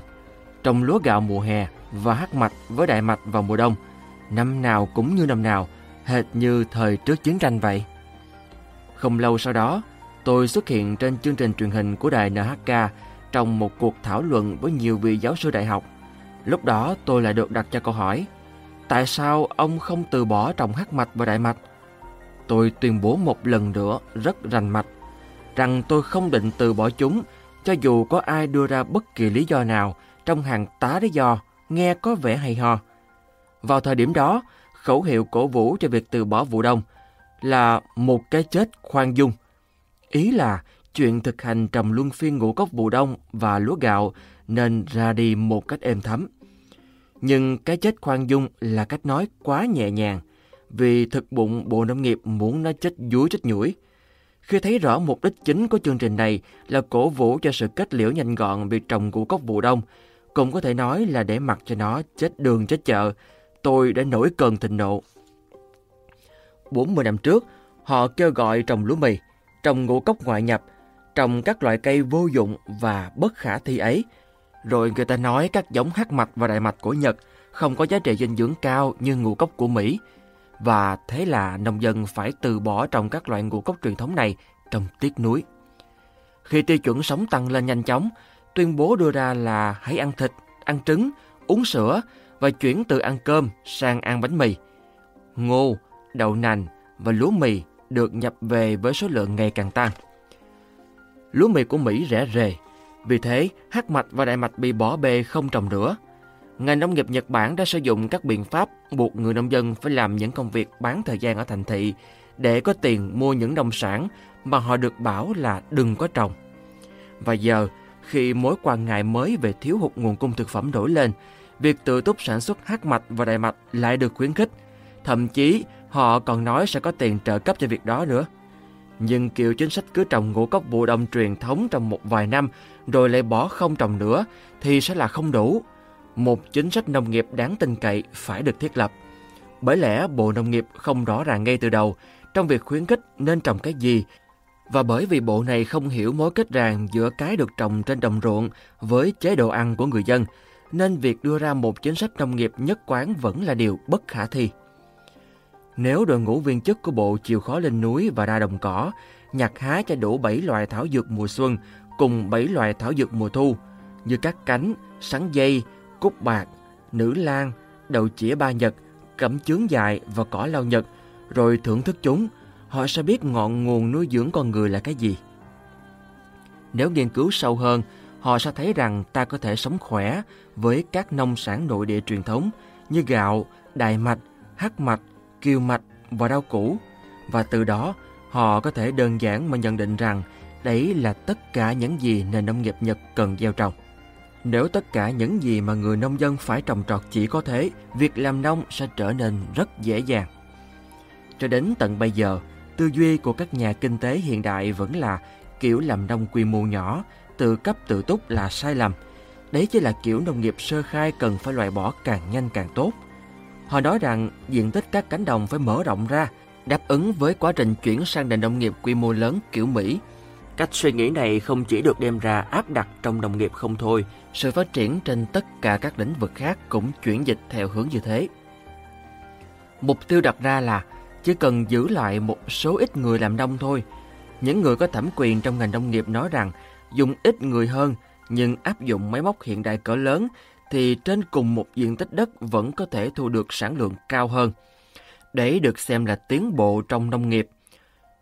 Speaker 1: Trồng lúa gạo mùa hè và hát mạch với đại mạch vào mùa đông, năm nào cũng như năm nào, hệt như thời trước chiến tranh vậy. Không lâu sau đó, tôi xuất hiện trên chương trình truyền hình của đài NHK trong một cuộc thảo luận với nhiều vị giáo sư đại học. Lúc đó tôi lại được đặt cho câu hỏi, tại sao ông không từ bỏ trồng hát mạch và đại mạch? Tôi tuyên bố một lần nữa rất rành mạch rằng tôi không định từ bỏ chúng cho dù có ai đưa ra bất kỳ lý do nào trong hàng tá lý do nghe có vẻ hay ho. Vào thời điểm đó, khẩu hiệu cổ vũ cho việc từ bỏ vụ đông là một cái chết khoan dung. Ý là chuyện thực hành trồng luân phiên ngũ cốc vụ đông và lúa gạo nên ra đi một cách êm thấm. Nhưng cái chết khoan dung là cách nói quá nhẹ nhàng, vì thực bụng Bộ Nông nghiệp muốn nó chết dúi chết nhủi. Khi thấy rõ mục đích chính của chương trình này là cổ vũ cho sự kết liễu nhanh gọn việc trồng ngũ cốc vụ đông, cũng có thể nói là để mặc cho nó chết đường chết chợ, tôi đã nổi cơn thịnh nộ. 40 năm trước, họ kêu gọi trồng lúa mì, trồng ngũ cốc ngoại nhập, trồng các loại cây vô dụng và bất khả thi ấy. Rồi người ta nói các giống hắc mạch và đại mạch của Nhật không có giá trị dinh dưỡng cao như ngũ cốc của Mỹ. Và thế là nông dân phải từ bỏ trồng các loại ngũ cốc truyền thống này trong tiếc núi. Khi tiêu chuẩn sống tăng lên nhanh chóng, tuyên bố đưa ra là hãy ăn thịt, ăn trứng, uống sữa và chuyển từ ăn cơm sang ăn bánh mì. Ngô, đậu nành và lúa mì được nhập về với số lượng ngày càng tăng. Lúa mì của Mỹ rẻ rề, vì thế hắc mạch và đại mạch bị bỏ bê không trồng nữa. Ngành nông nghiệp Nhật Bản đã sử dụng các biện pháp buộc người nông dân phải làm những công việc bán thời gian ở thành thị để có tiền mua những nông sản mà họ được bảo là đừng có trồng. Và giờ, khi mối quan ngại mới về thiếu hụt nguồn cung thực phẩm nổi lên, việc tự túc sản xuất hắc mạch và đại mạch lại được khuyến khích. Thậm chí, họ còn nói sẽ có tiền trợ cấp cho việc đó nữa. Nhưng kiểu chính sách cứ trồng ngũ cốc vụ đông truyền thống trong một vài năm rồi lại bỏ không trồng nữa thì sẽ là không đủ. Một chính sách nông nghiệp đáng tin cậy phải được thiết lập. Bởi lẽ Bộ Nông nghiệp không rõ ràng ngay từ đầu trong việc khuyến khích nên trồng cái gì và bởi vì bộ này không hiểu mối kết ràng giữa cái được trồng trên đồng ruộng với chế độ ăn của người dân, nên việc đưa ra một chính sách nông nghiệp nhất quán vẫn là điều bất khả thi. Nếu đội ngũ viên chức của bộ chịu khó lên núi và ra đồng cỏ, nhặt hái cho đủ 7 loại thảo dược mùa xuân cùng 7 loại thảo dược mùa thu như các cánh, sắn dây, cúc bạc, nữ lan, đậu chĩa ba nhật, cẩm chướng dài và cỏ lau nhật, rồi thưởng thức chúng, họ sẽ biết ngọn nguồn nuôi dưỡng con người là cái gì. Nếu nghiên cứu sâu hơn, họ sẽ thấy rằng ta có thể sống khỏe với các nông sản nội địa truyền thống như gạo, đại mạch, hắc mạch, kiều mạch và rau củ. Và từ đó, họ có thể đơn giản mà nhận định rằng đấy là tất cả những gì nền nông nghiệp Nhật cần gieo trồng. Nếu tất cả những gì mà người nông dân phải trồng trọt chỉ có thế, việc làm nông sẽ trở nên rất dễ dàng. Cho đến tận bây giờ, tư duy của các nhà kinh tế hiện đại vẫn là kiểu làm nông quy mô nhỏ, tự cấp tự túc là sai lầm. Đấy chỉ là kiểu nông nghiệp sơ khai cần phải loại bỏ càng nhanh càng tốt. Họ nói rằng diện tích các cánh đồng phải mở rộng ra, đáp ứng với quá trình chuyển sang nền nông nghiệp quy mô lớn kiểu Mỹ. Cách suy nghĩ này không chỉ được đem ra áp đặt trong nông nghiệp không thôi, sự phát triển trên tất cả các lĩnh vực khác cũng chuyển dịch theo hướng như thế. Mục tiêu đặt ra là chỉ cần giữ lại một số ít người làm nông thôi. Những người có thẩm quyền trong ngành nông nghiệp nói rằng dùng ít người hơn nhưng áp dụng máy móc hiện đại cỡ lớn thì trên cùng một diện tích đất vẫn có thể thu được sản lượng cao hơn. Đấy được xem là tiến bộ trong nông nghiệp.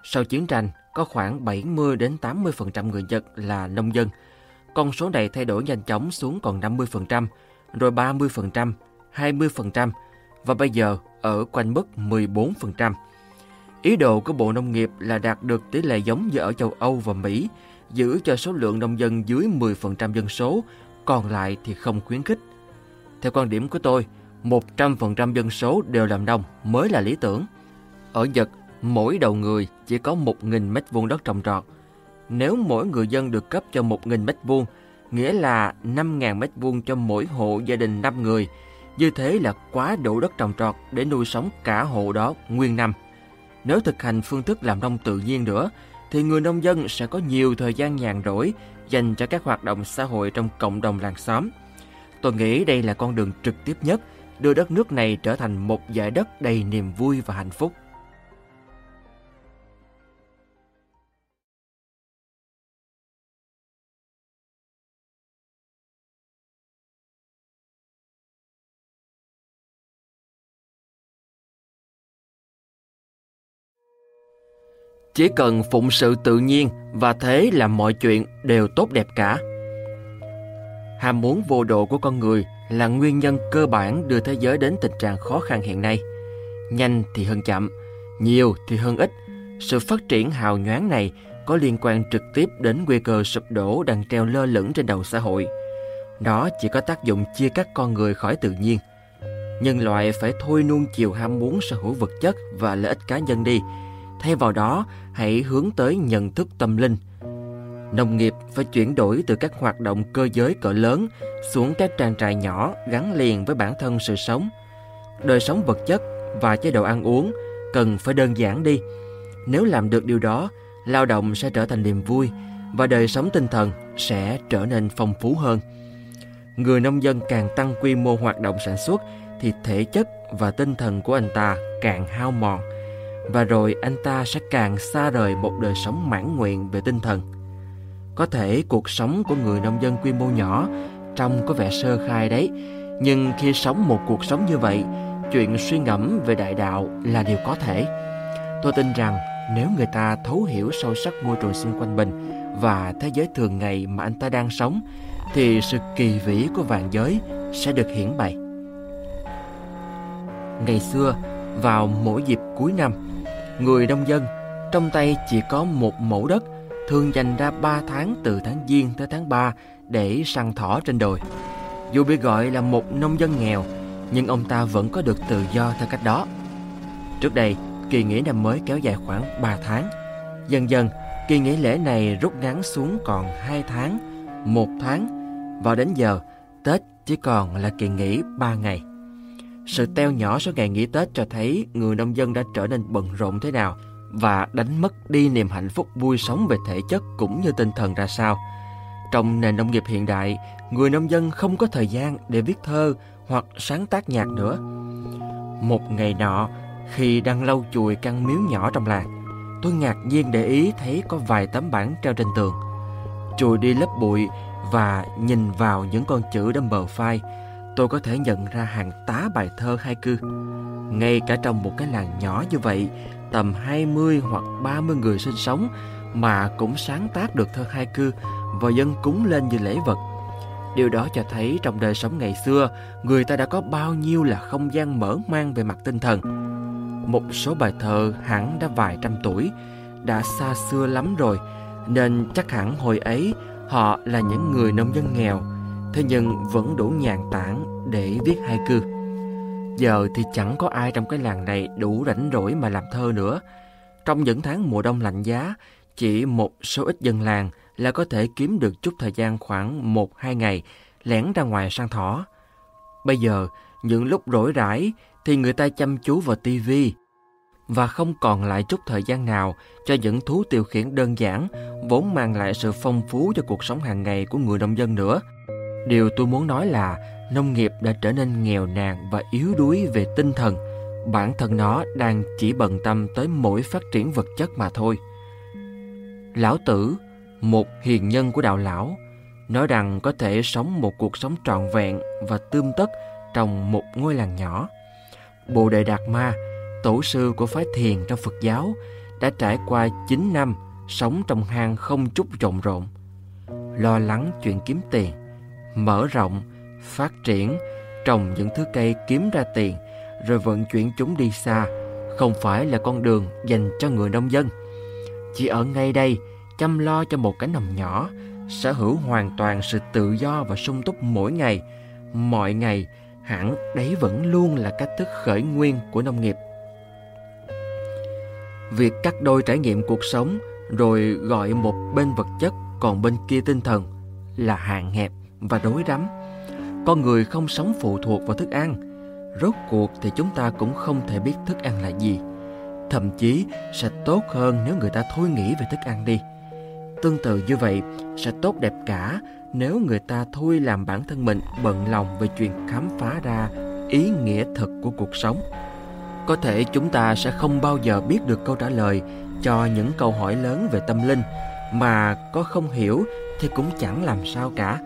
Speaker 1: Sau chiến tranh, có khoảng 70 đến 80% người Nhật là nông dân. Con số này thay đổi nhanh chóng xuống còn 50%, rồi 30%, 20% và bây giờ ở quanh mức 14%. Ý đồ của Bộ Nông nghiệp là đạt được tỷ lệ giống như ở châu Âu và Mỹ, giữ cho số lượng nông dân dưới 10% dân số, còn lại thì không khuyến khích. Theo quan điểm của tôi, 100% dân số đều làm nông mới là lý tưởng. Ở Nhật, mỗi đầu người chỉ có 1.000 m2 đất trồng trọt. Nếu mỗi người dân được cấp cho 1.000 m2, nghĩa là 5.000 m2 cho mỗi hộ gia đình 5 người, như thế là quá đủ đất trồng trọt để nuôi sống cả hộ đó nguyên năm. Nếu thực hành phương thức làm nông tự nhiên nữa, thì người nông dân sẽ có nhiều thời gian nhàn rỗi dành cho các hoạt động xã hội trong cộng đồng làng xóm. Tôi nghĩ đây là con đường trực tiếp nhất đưa đất nước này trở thành một giải đất đầy niềm vui và hạnh phúc. Chỉ cần phụng sự tự nhiên và thế là mọi chuyện đều tốt đẹp cả. Ham muốn vô độ của con người là nguyên nhân cơ bản đưa thế giới đến tình trạng khó khăn hiện nay. Nhanh thì hơn chậm, nhiều thì hơn ít. Sự phát triển hào nhoáng này có liên quan trực tiếp đến nguy cơ sụp đổ đang treo lơ lửng trên đầu xã hội. Nó chỉ có tác dụng chia cắt con người khỏi tự nhiên. Nhân loại phải thôi nuông chiều ham muốn sở hữu vật chất và lợi ích cá nhân đi. Thay vào đó, hãy hướng tới nhận thức tâm linh – Nông nghiệp phải chuyển đổi từ các hoạt động cơ giới cỡ lớn xuống các trang trại nhỏ gắn liền với bản thân sự sống. Đời sống vật chất và chế độ ăn uống cần phải đơn giản đi. Nếu làm được điều đó, lao động sẽ trở thành niềm vui và đời sống tinh thần sẽ trở nên phong phú hơn. Người nông dân càng tăng quy mô hoạt động sản xuất thì thể chất và tinh thần của anh ta càng hao mòn và rồi anh ta sẽ càng xa rời một đời sống mãn nguyện về tinh thần. Có thể cuộc sống của người nông dân quy mô nhỏ trông có vẻ sơ khai đấy, nhưng khi sống một cuộc sống như vậy, chuyện suy ngẫm về đại đạo là điều có thể. Tôi tin rằng nếu người ta thấu hiểu sâu sắc môi trường xung quanh mình và thế giới thường ngày mà anh ta đang sống, thì sự kỳ vĩ của vạn giới sẽ được hiển bày. Ngày xưa, vào mỗi dịp cuối năm, người nông dân trong tay chỉ có một mẫu đất thường dành ra 3 tháng từ tháng Giêng tới tháng 3 để săn thỏ trên đồi. Dù bị gọi là một nông dân nghèo, nhưng ông ta vẫn có được tự do theo cách đó. Trước đây, kỳ nghỉ năm mới kéo dài khoảng 3 tháng. Dần dần, kỳ nghỉ lễ này rút ngắn xuống còn 2 tháng, 1 tháng. Vào đến giờ, Tết chỉ còn là kỳ nghỉ 3 ngày. Sự teo nhỏ số ngày nghỉ Tết cho thấy người nông dân đã trở nên bận rộn thế nào – và đánh mất đi niềm hạnh phúc vui sống về thể chất cũng như tinh thần ra sao. Trong nền nông nghiệp hiện đại, người nông dân không có thời gian để viết thơ hoặc sáng tác nhạc nữa. Một ngày nọ, khi đang lau chùi căn miếu nhỏ trong làng, tôi ngạc nhiên để ý thấy có vài tấm bảng treo trên tường. Chùi đi lớp bụi và nhìn vào những con chữ đâm bờ phai, tôi có thể nhận ra hàng tá bài thơ hai cư. Ngay cả trong một cái làng nhỏ như vậy, tầm 20 hoặc 30 người sinh sống mà cũng sáng tác được thơ hai cư và dân cúng lên như lễ vật. Điều đó cho thấy trong đời sống ngày xưa, người ta đã có bao nhiêu là không gian mở mang về mặt tinh thần. Một số bài thơ hẳn đã vài trăm tuổi, đã xa xưa lắm rồi, nên chắc hẳn hồi ấy họ là những người nông dân nghèo, thế nhưng vẫn đủ nhàn tản để viết hai cư. Giờ thì chẳng có ai trong cái làng này đủ rảnh rỗi mà làm thơ nữa. Trong những tháng mùa đông lạnh giá, chỉ một số ít dân làng là có thể kiếm được chút thời gian khoảng một hai ngày lẻn ra ngoài sang thỏ. Bây giờ, những lúc rỗi rãi thì người ta chăm chú vào tivi và không còn lại chút thời gian nào cho những thú tiêu khiển đơn giản vốn mang lại sự phong phú cho cuộc sống hàng ngày của người nông dân nữa. Điều tôi muốn nói là nông nghiệp đã trở nên nghèo nàn và yếu đuối về tinh thần. Bản thân nó đang chỉ bận tâm tới mỗi phát triển vật chất mà thôi. Lão Tử, một hiền nhân của đạo lão, nói rằng có thể sống một cuộc sống trọn vẹn và tươm tất trong một ngôi làng nhỏ. Bồ Đề Đạt Ma, tổ sư của phái thiền trong Phật giáo, đã trải qua 9 năm sống trong hang không chút rộn rộn. Lo lắng chuyện kiếm tiền, mở rộng, phát triển, trồng những thứ cây kiếm ra tiền, rồi vận chuyển chúng đi xa, không phải là con đường dành cho người nông dân. Chỉ ở ngay đây, chăm lo cho một cánh đồng nhỏ, sở hữu hoàn toàn sự tự do và sung túc mỗi ngày, mọi ngày, hẳn đấy vẫn luôn là cách thức khởi nguyên của nông nghiệp. Việc cắt đôi trải nghiệm cuộc sống rồi gọi một bên vật chất còn bên kia tinh thần là hạn hẹp và đối rắm. Con người không sống phụ thuộc vào thức ăn. Rốt cuộc thì chúng ta cũng không thể biết thức ăn là gì. thậm chí sẽ tốt hơn nếu người ta thôi nghĩ về thức ăn đi. Tương tự như vậy, sẽ tốt đẹp cả nếu người ta thôi làm bản thân mình bận lòng về chuyện khám phá ra ý nghĩa thật của cuộc sống. Có thể chúng ta sẽ không bao giờ biết được câu trả lời cho những câu hỏi lớn về tâm linh mà có không hiểu thì cũng chẳng làm sao cả.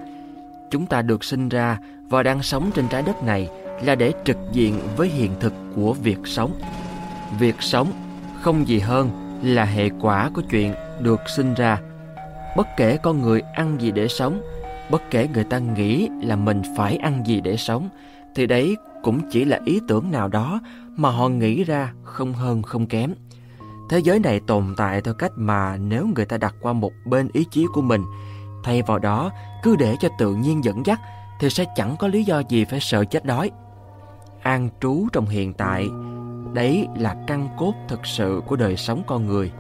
Speaker 1: Chúng ta được sinh ra và đang sống trên trái đất này là để trực diện với hiện thực của việc sống. Việc sống không gì hơn là hệ quả của chuyện được sinh ra. Bất kể con người ăn gì để sống, bất kể người ta nghĩ là mình phải ăn gì để sống, thì đấy cũng chỉ là ý tưởng nào đó mà họ nghĩ ra không hơn không kém. Thế giới này tồn tại theo cách mà nếu người ta đặt qua một bên ý chí của mình, thay vào đó cứ để cho tự nhiên dẫn dắt thì sẽ chẳng có lý do gì phải sợ chết đói. An trú trong hiện tại, đấy là căn cốt thực sự của đời sống con người.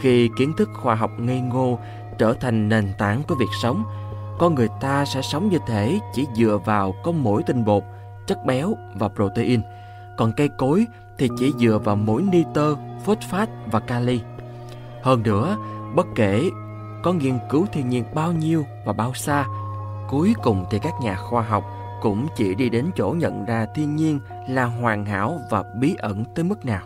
Speaker 1: Khi kiến thức khoa học ngây ngô trở thành nền tảng của việc sống, con người ta sẽ sống như thể chỉ dựa vào có mỗi tinh bột, chất béo và protein, còn cây cối thì chỉ dựa vào mỗi nitơ, phosphat và kali. Hơn nữa, bất kể có nghiên cứu thiên nhiên bao nhiêu và bao xa, cuối cùng thì các nhà khoa học cũng chỉ đi đến chỗ nhận ra thiên nhiên là hoàn hảo và bí ẩn tới mức nào.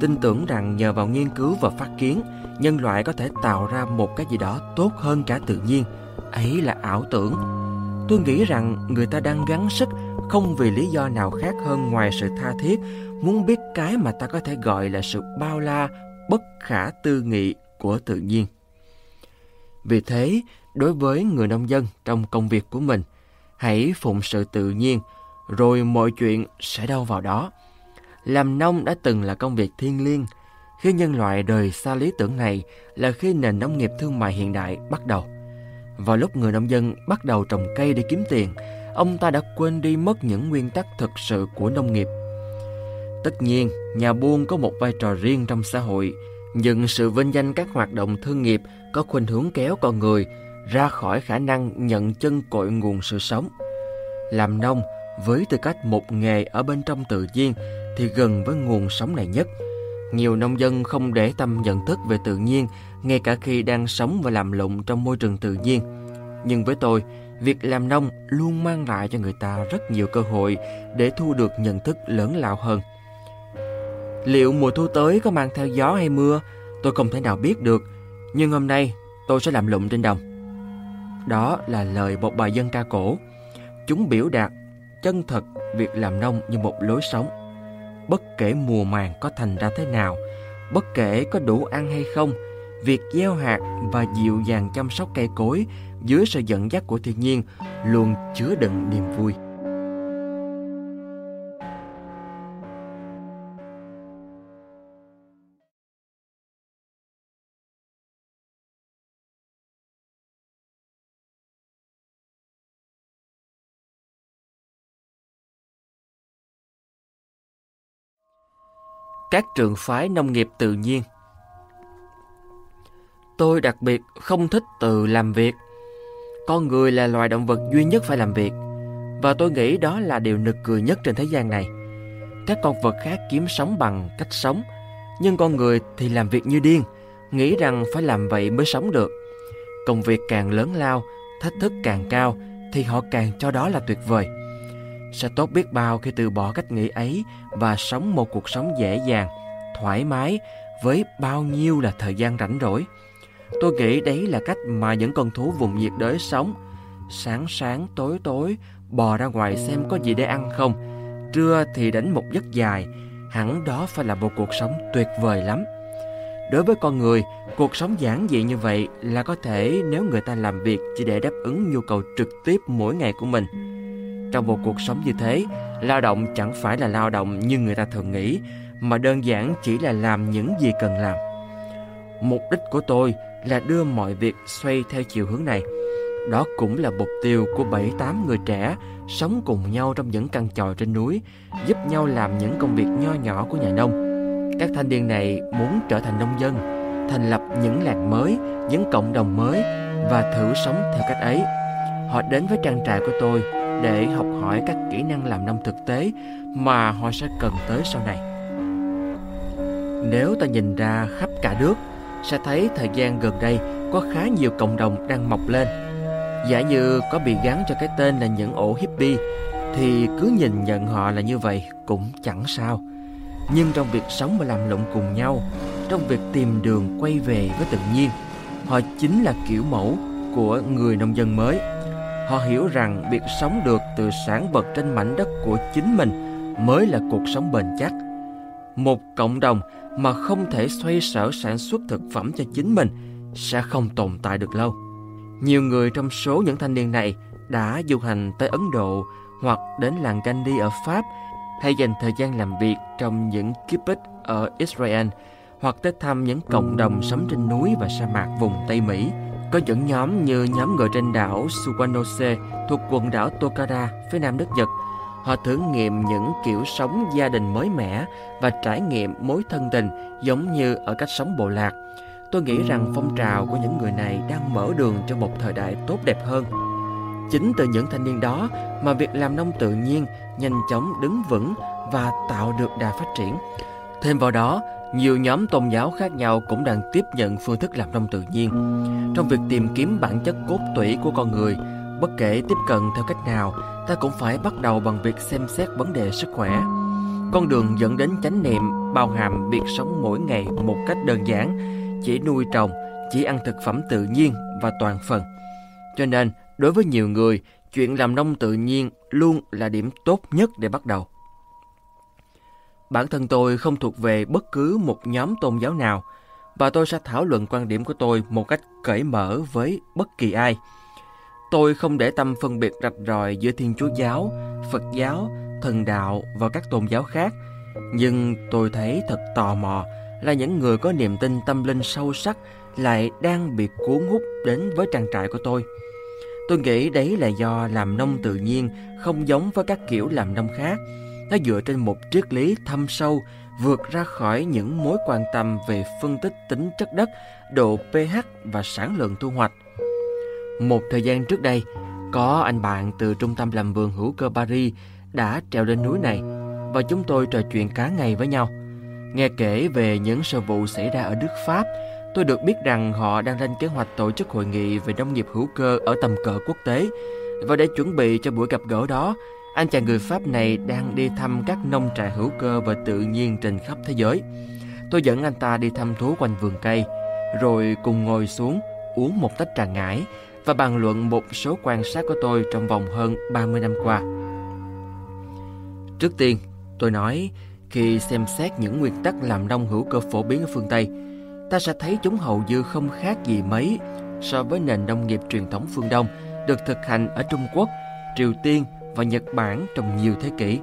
Speaker 1: Tin tưởng rằng nhờ vào nghiên cứu và phát kiến, nhân loại có thể tạo ra một cái gì đó tốt hơn cả tự nhiên. Ấy là ảo tưởng. Tôi nghĩ rằng người ta đang gắng sức không vì lý do nào khác hơn ngoài sự tha thiết muốn biết cái mà ta có thể gọi là sự bao la, bất khả tư nghị của tự nhiên. Vì thế, đối với người nông dân trong công việc của mình, hãy phụng sự tự nhiên, rồi mọi chuyện sẽ đâu vào đó. Làm nông đã từng là công việc thiêng liêng. Khi nhân loại rời xa lý tưởng này là khi nền nông nghiệp thương mại hiện đại bắt đầu. Vào lúc người nông dân bắt đầu trồng cây để kiếm tiền, ông ta đã quên đi mất những nguyên tắc thực sự của nông nghiệp. Tất nhiên, nhà buôn có một vai trò riêng trong xã hội, nhưng sự vinh danh các hoạt động thương nghiệp có khuynh hướng kéo con người ra khỏi khả năng nhận chân cội nguồn sự sống. Làm nông với tư cách một nghề ở bên trong tự nhiên thì gần với nguồn sống này nhất. Nhiều nông dân không để tâm nhận thức về tự nhiên ngay cả khi đang sống và làm lụng trong môi trường tự nhiên. Nhưng với tôi, việc làm nông luôn mang lại cho người ta rất nhiều cơ hội để thu được nhận thức lớn lao hơn. Liệu mùa thu tới có mang theo gió hay mưa, tôi không thể nào biết được, nhưng hôm nay tôi sẽ làm lụng trên đồng. Đó là lời một bài dân ca cổ. Chúng biểu đạt chân thật việc làm nông như một lối sống. Bất kể mùa màng có thành ra thế nào, bất kể có đủ ăn hay không, việc gieo hạt và dịu dàng chăm sóc cây cối dưới sự dẫn dắt của thiên nhiên luôn chứa đựng niềm vui. Các trường phái nông nghiệp tự nhiên. Tôi đặc biệt không thích từ làm việc. Con người là loài động vật duy nhất phải làm việc, và tôi nghĩ đó là điều nực cười nhất trên thế gian này. Các con vật khác kiếm sống bằng cách sống, nhưng con người thì làm việc như điên, nghĩ rằng phải làm vậy mới sống được. Công việc càng lớn lao, thách thức càng cao, thì họ càng cho đó là tuyệt vời. Sẽ tốt biết bao khi từ bỏ cách nghĩ ấy và sống một cuộc sống dễ dàng, thoải mái với bao nhiêu là thời gian rảnh rỗi. Tôi nghĩ đấy là cách mà những con thú vùng nhiệt đới sống. Sáng sáng tối tối bò ra ngoài xem có gì để ăn không. Trưa thì đánh một giấc dài, hẳn đó phải là một cuộc sống tuyệt vời lắm. Đối với con người, cuộc sống giản dị như vậy là có thể nếu người ta làm việc chỉ để đáp ứng nhu cầu trực tiếp mỗi ngày của mình trong một cuộc sống như thế, lao động chẳng phải là lao động như người ta thường nghĩ, mà đơn giản chỉ là làm những gì cần làm. Mục đích của tôi là đưa mọi việc xoay theo chiều hướng này. Đó cũng là mục tiêu của 7-8 người trẻ sống cùng nhau trong những căn chòi trên núi, giúp nhau làm những công việc nho nhỏ của nhà nông. Các thanh niên này muốn trở thành nông dân, thành lập những làng mới, những cộng đồng mới và thử sống theo cách ấy. Họ đến với trang trại của tôi để học hỏi các kỹ năng làm nông thực tế mà họ sẽ cần tới sau này. Nếu ta nhìn ra khắp cả nước, sẽ thấy thời gian gần đây có khá nhiều cộng đồng đang mọc lên. Giả như có bị gắn cho cái tên là những ổ hippie, thì cứ nhìn nhận họ là như vậy cũng chẳng sao. Nhưng trong việc sống và làm lụng cùng nhau, trong việc tìm đường quay về với tự nhiên, họ chính là kiểu mẫu của người nông dân mới. Họ hiểu rằng việc sống được từ sản vật trên mảnh đất của chính mình mới là cuộc sống bền chắc. Một cộng đồng mà không thể xoay sở sản xuất thực phẩm cho chính mình sẽ không tồn tại được lâu. Nhiều người trong số những thanh niên này đã du hành tới Ấn Độ hoặc đến làng Gandhi ở Pháp hay dành thời gian làm việc trong những kibbutz ở Israel hoặc tới thăm những cộng đồng sống trên núi và sa mạc vùng Tây Mỹ. Có những nhóm như nhóm người trên đảo Suwanose thuộc quần đảo Tokara, phía nam nước Nhật. Họ thử nghiệm những kiểu sống gia đình mới mẻ và trải nghiệm mối thân tình giống như ở cách sống bộ lạc. Tôi nghĩ rằng phong trào của những người này đang mở đường cho một thời đại tốt đẹp hơn. Chính từ những thanh niên đó mà việc làm nông tự nhiên nhanh chóng đứng vững và tạo được đà phát triển. Thêm vào đó, nhiều nhóm tôn giáo khác nhau cũng đang tiếp nhận phương thức làm nông tự nhiên. Trong việc tìm kiếm bản chất cốt tủy của con người, bất kể tiếp cận theo cách nào, ta cũng phải bắt đầu bằng việc xem xét vấn đề sức khỏe. Con đường dẫn đến chánh niệm bao hàm việc sống mỗi ngày một cách đơn giản, chỉ nuôi trồng, chỉ ăn thực phẩm tự nhiên và toàn phần. Cho nên, đối với nhiều người, chuyện làm nông tự nhiên luôn là điểm tốt nhất để bắt đầu. Bản thân tôi không thuộc về bất cứ một nhóm tôn giáo nào và tôi sẽ thảo luận quan điểm của tôi một cách cởi mở với bất kỳ ai. Tôi không để tâm phân biệt rạch ròi giữa Thiên Chúa giáo, Phật giáo, thần đạo và các tôn giáo khác, nhưng tôi thấy thật tò mò là những người có niềm tin tâm linh sâu sắc lại đang bị cuốn hút đến với trang trại của tôi. Tôi nghĩ đấy là do làm nông tự nhiên không giống với các kiểu làm nông khác. Nó dựa trên một triết lý thâm sâu, vượt ra khỏi những mối quan tâm về phân tích tính chất đất, độ pH và sản lượng thu hoạch. Một thời gian trước đây, có anh bạn từ trung tâm làm vườn hữu cơ Paris đã trèo lên núi này và chúng tôi trò chuyện cả ngày với nhau. Nghe kể về những sự vụ xảy ra ở nước Pháp, tôi được biết rằng họ đang lên kế hoạch tổ chức hội nghị về nông nghiệp hữu cơ ở tầm cỡ quốc tế. Và để chuẩn bị cho buổi gặp gỡ đó, anh chàng người Pháp này đang đi thăm các nông trại hữu cơ và tự nhiên trên khắp thế giới. Tôi dẫn anh ta đi thăm thú quanh vườn cây, rồi cùng ngồi xuống uống một tách trà ngải và bàn luận một số quan sát của tôi trong vòng hơn 30 năm qua. Trước tiên, tôi nói khi xem xét những nguyên tắc làm nông hữu cơ phổ biến ở phương Tây, ta sẽ thấy chúng hầu như không khác gì mấy so với nền nông nghiệp truyền thống phương Đông được thực hành ở Trung Quốc, Triều Tiên và Nhật Bản trong nhiều thế kỷ.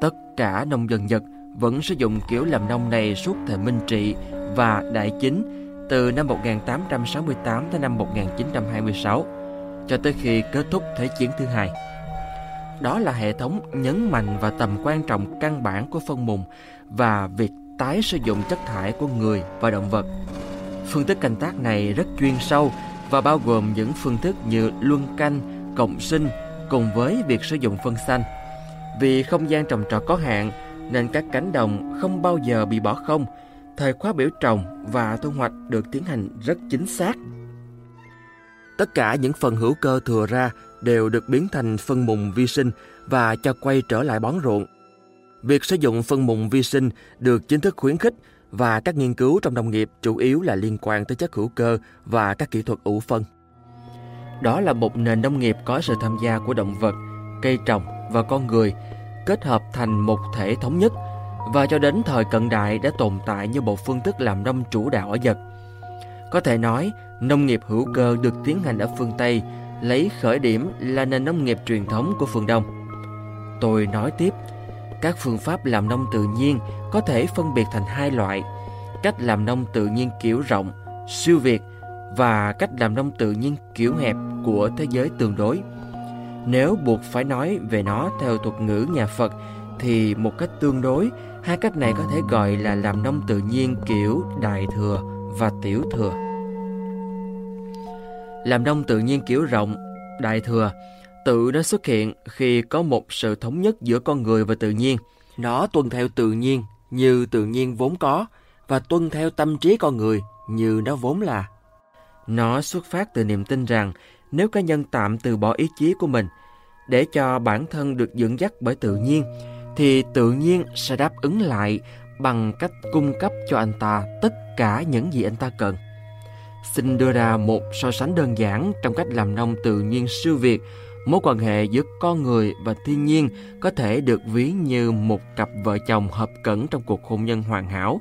Speaker 1: Tất cả nông dân Nhật vẫn sử dụng kiểu làm nông này suốt thời Minh Trị và Đại Chính từ năm 1868 đến năm 1926 cho tới khi kết thúc Thế chiến thứ hai. Đó là hệ thống nhấn mạnh và tầm quan trọng căn bản của phân mùng và việc tái sử dụng chất thải của người và động vật. Phương thức canh tác này rất chuyên sâu và bao gồm những phương thức như luân canh, cộng sinh cùng với việc sử dụng phân xanh. Vì không gian trồng trọt có hạn, nên các cánh đồng không bao giờ bị bỏ không. Thời khóa biểu trồng và thu hoạch được tiến hành rất chính xác. Tất cả những phần hữu cơ thừa ra đều được biến thành phân mùng vi sinh và cho quay trở lại bón ruộng. Việc sử dụng phân mùng vi sinh được chính thức khuyến khích và các nghiên cứu trong nông nghiệp chủ yếu là liên quan tới chất hữu cơ và các kỹ thuật ủ phân. Đó là một nền nông nghiệp có sự tham gia của động vật, cây trồng và con người kết hợp thành một thể thống nhất và cho đến thời cận đại đã tồn tại như một phương thức làm nông chủ đạo ở Nhật. Có thể nói, nông nghiệp hữu cơ được tiến hành ở phương Tây lấy khởi điểm là nền nông nghiệp truyền thống của phương Đông. Tôi nói tiếp, các phương pháp làm nông tự nhiên có thể phân biệt thành hai loại, cách làm nông tự nhiên kiểu rộng, siêu việt và cách làm nông tự nhiên kiểu hẹp của thế giới tương đối. Nếu buộc phải nói về nó theo thuật ngữ nhà Phật thì một cách tương đối, hai cách này có thể gọi là làm nông tự nhiên kiểu đại thừa và tiểu thừa. Làm nông tự nhiên kiểu rộng, đại thừa, tự nó xuất hiện khi có một sự thống nhất giữa con người và tự nhiên. Nó tuân theo tự nhiên như tự nhiên vốn có và tuân theo tâm trí con người như nó vốn là. Nó xuất phát từ niềm tin rằng nếu cá nhân tạm từ bỏ ý chí của mình để cho bản thân được dẫn dắt bởi tự nhiên thì tự nhiên sẽ đáp ứng lại bằng cách cung cấp cho anh ta tất cả những gì anh ta cần. Xin đưa ra một so sánh đơn giản trong cách làm nông tự nhiên siêu việt. Mối quan hệ giữa con người và thiên nhiên có thể được ví như một cặp vợ chồng hợp cẩn trong cuộc hôn nhân hoàn hảo.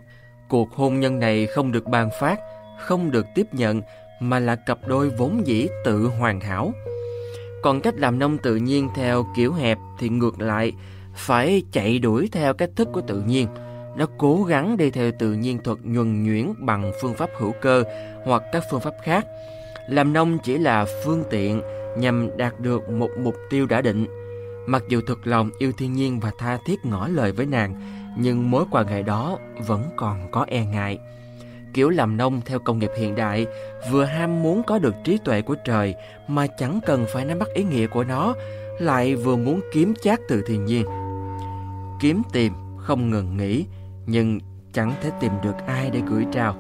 Speaker 1: Cuộc hôn nhân này không được ban phát, không được tiếp nhận mà là cặp đôi vốn dĩ tự hoàn hảo. Còn cách làm nông tự nhiên theo kiểu hẹp thì ngược lại, phải chạy đuổi theo cách thức của tự nhiên. Nó cố gắng đi theo tự nhiên thuật nhuần nhuyễn bằng phương pháp hữu cơ hoặc các phương pháp khác. Làm nông chỉ là phương tiện nhằm đạt được một mục tiêu đã định. Mặc dù thực lòng yêu thiên nhiên và tha thiết ngỏ lời với nàng, nhưng mối quan hệ đó vẫn còn có e ngại. Kiểu làm nông theo công nghiệp hiện đại vừa ham muốn có được trí tuệ của trời mà chẳng cần phải nắm bắt ý nghĩa của nó, lại vừa muốn kiếm chát từ thiên nhiên. Kiếm tìm không ngừng nghỉ, nhưng chẳng thể tìm được ai để gửi trao.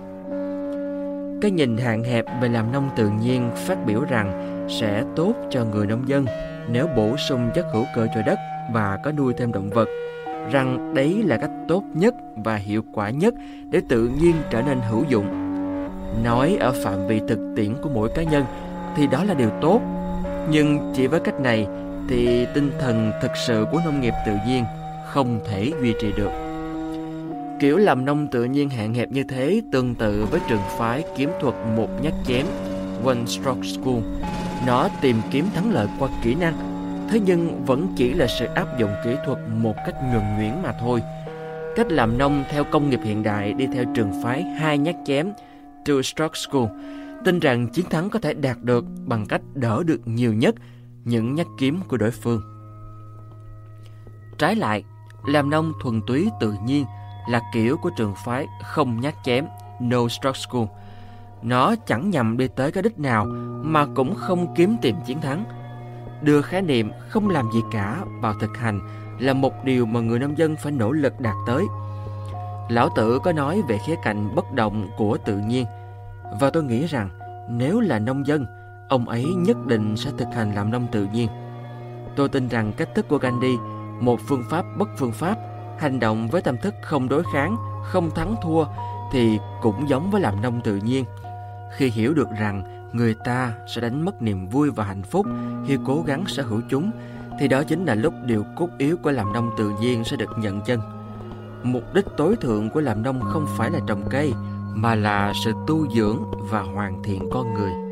Speaker 1: Cái nhìn hạn hẹp về làm nông tự nhiên phát biểu rằng sẽ tốt cho người nông dân nếu bổ sung chất hữu cơ cho đất và có nuôi thêm động vật rằng đấy là cách tốt nhất và hiệu quả nhất để tự nhiên trở nên hữu dụng. Nói ở phạm vi thực tiễn của mỗi cá nhân thì đó là điều tốt, nhưng chỉ với cách này thì tinh thần thực sự của nông nghiệp tự nhiên không thể duy trì được. Kiểu làm nông tự nhiên hạn hẹp như thế tương tự với trường phái kiếm thuật một nhát chém One Stroke School. Nó tìm kiếm thắng lợi qua kỹ năng, thế nhưng vẫn chỉ là sự áp dụng kỹ thuật một cách nhuần nhuyễn mà thôi. Cách làm nông theo công nghiệp hiện đại đi theo trường phái hai nhát chém Two Stroke School tin rằng chiến thắng có thể đạt được bằng cách đỡ được nhiều nhất những nhát kiếm của đối phương. Trái lại, làm nông thuần túy tự nhiên là kiểu của trường phái không nhát chém No Stroke School. Nó chẳng nhằm đi tới cái đích nào mà cũng không kiếm tìm chiến thắng. Đưa khái niệm không làm gì cả vào thực hành là một điều mà người nông dân phải nỗ lực đạt tới. Lão Tử có nói về khía cạnh bất động của tự nhiên và tôi nghĩ rằng nếu là nông dân, ông ấy nhất định sẽ thực hành làm nông tự nhiên. Tôi tin rằng cách thức của Gandhi, một phương pháp bất phương pháp, hành động với tâm thức không đối kháng, không thắng thua thì cũng giống với làm nông tự nhiên. Khi hiểu được rằng người ta sẽ đánh mất niềm vui và hạnh phúc khi cố gắng sở hữu chúng, thì đó chính là lúc điều cốt yếu của làm nông tự nhiên sẽ được nhận chân. Mục đích tối thượng của làm nông không phải là trồng cây, mà là sự tu dưỡng và hoàn thiện con người.